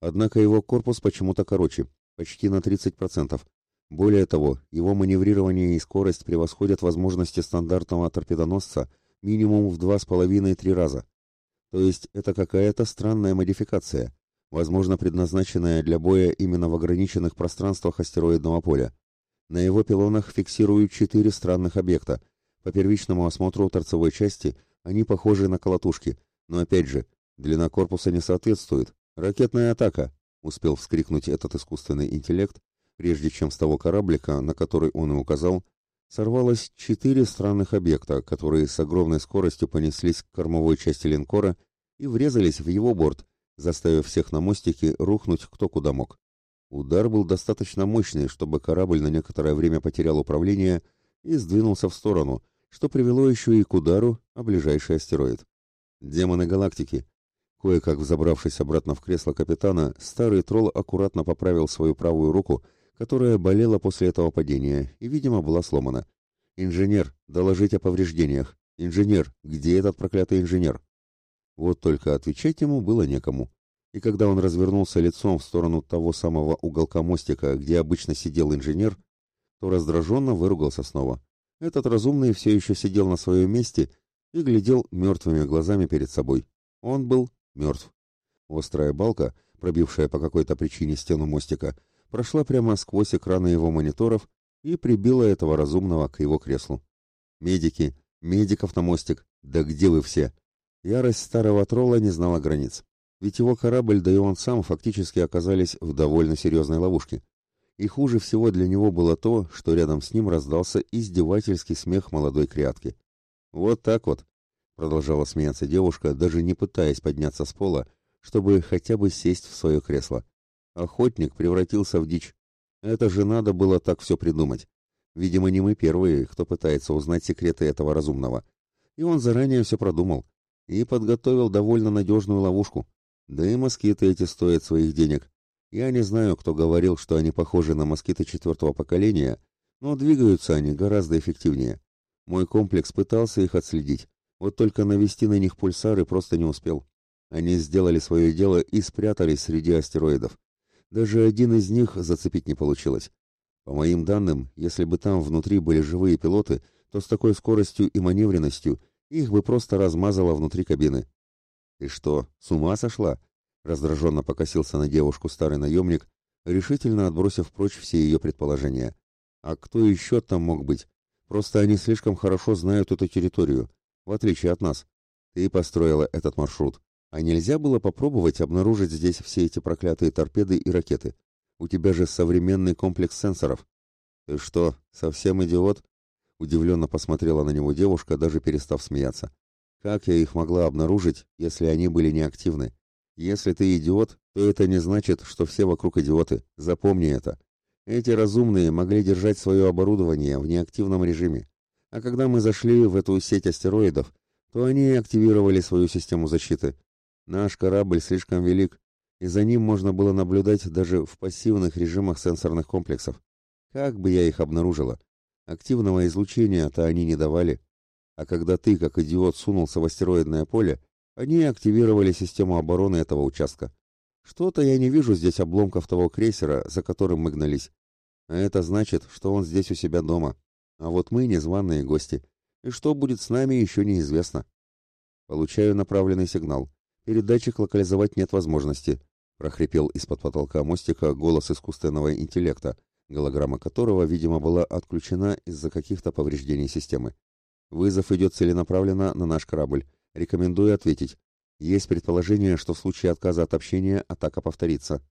Однако его корпус почему-то короче, почти на 30%. Более того, его маневрирование и скорость превосходят возможности стандартного торпедоносца минимум в 2,5-3 раза. То есть это какая-то странная модификация, возможно предназначенная для боя именно в ограниченных пространствах астероидного поля. На его пилонах фиксируют четыре странных объекта. По первичному осмотру торцевой части они похожи на колотушки, но опять же, длина корпуса не соответствует. Ракетная атака, успел вскрикнуть этот искусственный интеллект, прежде чем с того кораблика, на который он и указал, сорвалось четыре странных объекта, которые с огромной скоростью понеслись к кормовой части линкора и врезались в его борт, заставив всех на мостике рухнуть кто куда мог. Удар был достаточно мощный, чтобы корабль на некоторое время потерял управление и сдвинулся в сторону, что привело еще и к удару о ближайший астероид. Демоны галактики. Кое-как взобравшись обратно в кресло капитана, старый тролл аккуратно поправил свою правую руку, которая болела после этого падения и, видимо, была сломана. «Инженер, доложить о повреждениях. Инженер, где этот проклятый инженер?» Вот только отвечать ему было некому и когда он развернулся лицом в сторону того самого уголка мостика, где обычно сидел инженер, то раздраженно выругался снова. Этот разумный все еще сидел на своем месте и глядел мертвыми глазами перед собой. Он был мертв. Острая балка, пробившая по какой-то причине стену мостика, прошла прямо сквозь экраны его мониторов и прибила этого разумного к его креслу. «Медики! Медиков на мостик! Да где вы все?» Ярость старого тролла не знала границ. Ведь его корабль, да и он сам фактически оказались в довольно серьезной ловушке. И хуже всего для него было то, что рядом с ним раздался издевательский смех молодой крятки. «Вот так вот», — продолжала смеяться девушка, даже не пытаясь подняться с пола, чтобы хотя бы сесть в свое кресло. Охотник превратился в дичь. Это же надо было так все придумать. Видимо, не мы первые, кто пытается узнать секреты этого разумного. И он заранее все продумал и подготовил довольно надежную ловушку. Да и москиты эти стоят своих денег. Я не знаю, кто говорил, что они похожи на москиты четвертого поколения, но двигаются они гораздо эффективнее. Мой комплекс пытался их отследить, вот только навести на них пульсары просто не успел. Они сделали свое дело и спрятались среди астероидов. Даже один из них зацепить не получилось. По моим данным, если бы там внутри были живые пилоты, то с такой скоростью и маневренностью их бы просто размазало внутри кабины. «Ты что, с ума сошла?» Раздраженно покосился на девушку старый наемник, решительно отбросив прочь все ее предположения. «А кто еще там мог быть? Просто они слишком хорошо знают эту территорию, в отличие от нас. Ты построила этот маршрут. А нельзя было попробовать обнаружить здесь все эти проклятые торпеды и ракеты? У тебя же современный комплекс сенсоров». «Ты что, совсем идиот?» Удивленно посмотрела на него девушка, даже перестав смеяться. Как я их могла обнаружить, если они были неактивны? Если ты идиот, то это не значит, что все вокруг идиоты. Запомни это. Эти разумные могли держать свое оборудование в неактивном режиме. А когда мы зашли в эту сеть астероидов, то они активировали свою систему защиты. Наш корабль слишком велик, и за ним можно было наблюдать даже в пассивных режимах сенсорных комплексов. Как бы я их обнаружила? Активного излучения-то они не давали. А когда ты, как идиот, сунулся в астероидное поле, они активировали систему обороны этого участка. Что-то я не вижу здесь обломков того крейсера, за которым мы гнались. А это значит, что он здесь у себя дома. А вот мы незваные гости. И что будет с нами, еще неизвестно. Получаю направленный сигнал. Передатчик локализовать нет возможности. Прохрипел из-под потолка мостика голос искусственного интеллекта, голограмма которого, видимо, была отключена из-за каких-то повреждений системы. Вызов идет целенаправленно на наш корабль. Рекомендую ответить. Есть предположение, что в случае отказа от общения атака повторится.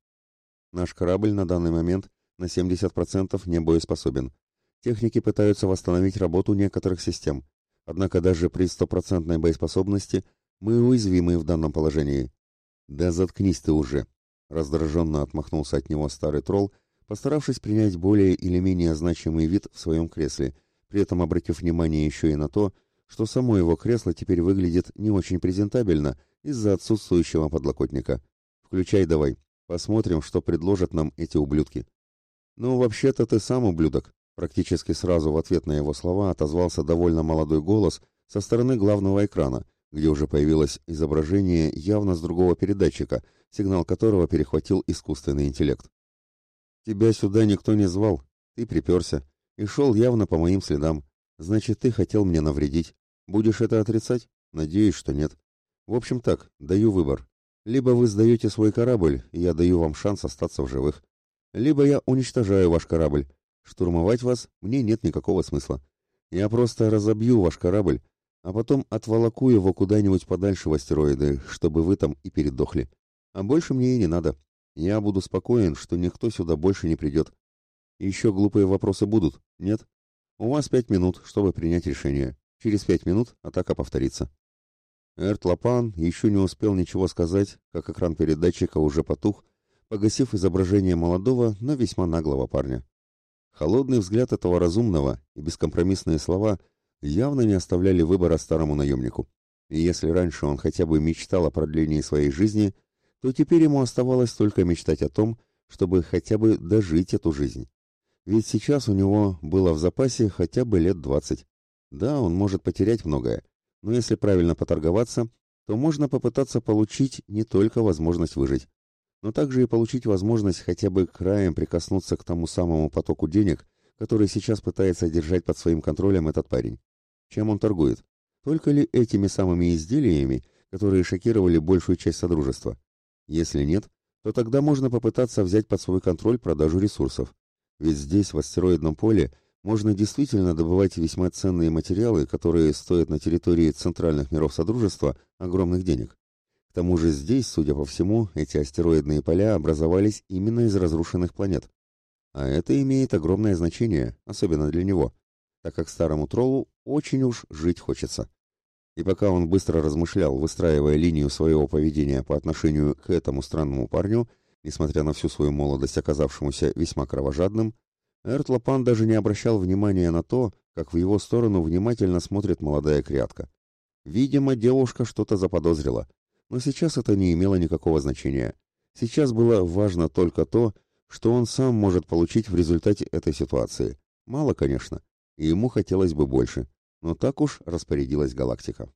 Наш корабль на данный момент на 70% не боеспособен. Техники пытаются восстановить работу некоторых систем. Однако даже при стопроцентной боеспособности мы уязвимы в данном положении. Да заткнись ты уже, раздраженно отмахнулся от него старый тролл, постаравшись принять более или менее значимый вид в своем кресле, при этом обратив внимание еще и на то, что само его кресло теперь выглядит не очень презентабельно из-за отсутствующего подлокотника. Включай давай, посмотрим, что предложат нам эти ублюдки. Ну, вообще-то ты сам ублюдок. Практически сразу в ответ на его слова отозвался довольно молодой голос со стороны главного экрана, где уже появилось изображение явно с другого передатчика, сигнал которого перехватил искусственный интеллект. «Тебя сюда никто не звал, ты приперся, и шел явно по моим следам. Значит, ты хотел мне навредить. Будешь это отрицать? Надеюсь, что нет. В общем так, даю выбор. Либо вы сдаете свой корабль, и я даю вам шанс остаться в живых. Либо я уничтожаю ваш корабль. Штурмовать вас мне нет никакого смысла. Я просто разобью ваш корабль, а потом отволоку его куда-нибудь подальше в астероиды, чтобы вы там и передохли. А больше мне и не надо. Я буду спокоен, что никто сюда больше не придет. Еще глупые вопросы будут, нет? У вас пять минут, чтобы принять решение. Через пять минут атака повторится. Эрт Лапан еще не успел ничего сказать, как экран передатчика уже потух, погасив изображение молодого, но весьма наглого парня. Холодный взгляд этого разумного и бескомпромиссные слова явно не оставляли выбора старому наемнику. И если раньше он хотя бы мечтал о продлении своей жизни, то теперь ему оставалось только мечтать о том, чтобы хотя бы дожить эту жизнь. Ведь сейчас у него было в запасе хотя бы лет двадцать. Да, он может потерять многое, но если правильно поторговаться, то можно попытаться получить не только возможность выжить, но также и получить возможность хотя бы краем прикоснуться к тому самому потоку денег, который сейчас пытается держать под своим контролем этот парень. Чем он торгует? Только ли этими самыми изделиями, которые шокировали большую часть Содружества? Если нет, то тогда можно попытаться взять под свой контроль продажу ресурсов. Ведь здесь, в астероидном поле, можно действительно добывать весьма ценные материалы, которые стоят на территории центральных миров Содружества огромных денег. К тому же здесь, судя по всему, эти астероидные поля образовались именно из разрушенных планет. А это имеет огромное значение, особенно для него, так как старому троллу очень уж жить хочется. И пока он быстро размышлял, выстраивая линию своего поведения по отношению к этому странному парню, Несмотря на всю свою молодость, оказавшемуся весьма кровожадным, Эртлопан даже не обращал внимания на то, как в его сторону внимательно смотрит молодая крятка. Видимо, девушка что-то заподозрила, но сейчас это не имело никакого значения. Сейчас было важно только то, что он сам может получить в результате этой ситуации. Мало, конечно, и ему хотелось бы больше, но так уж распорядилась галактика.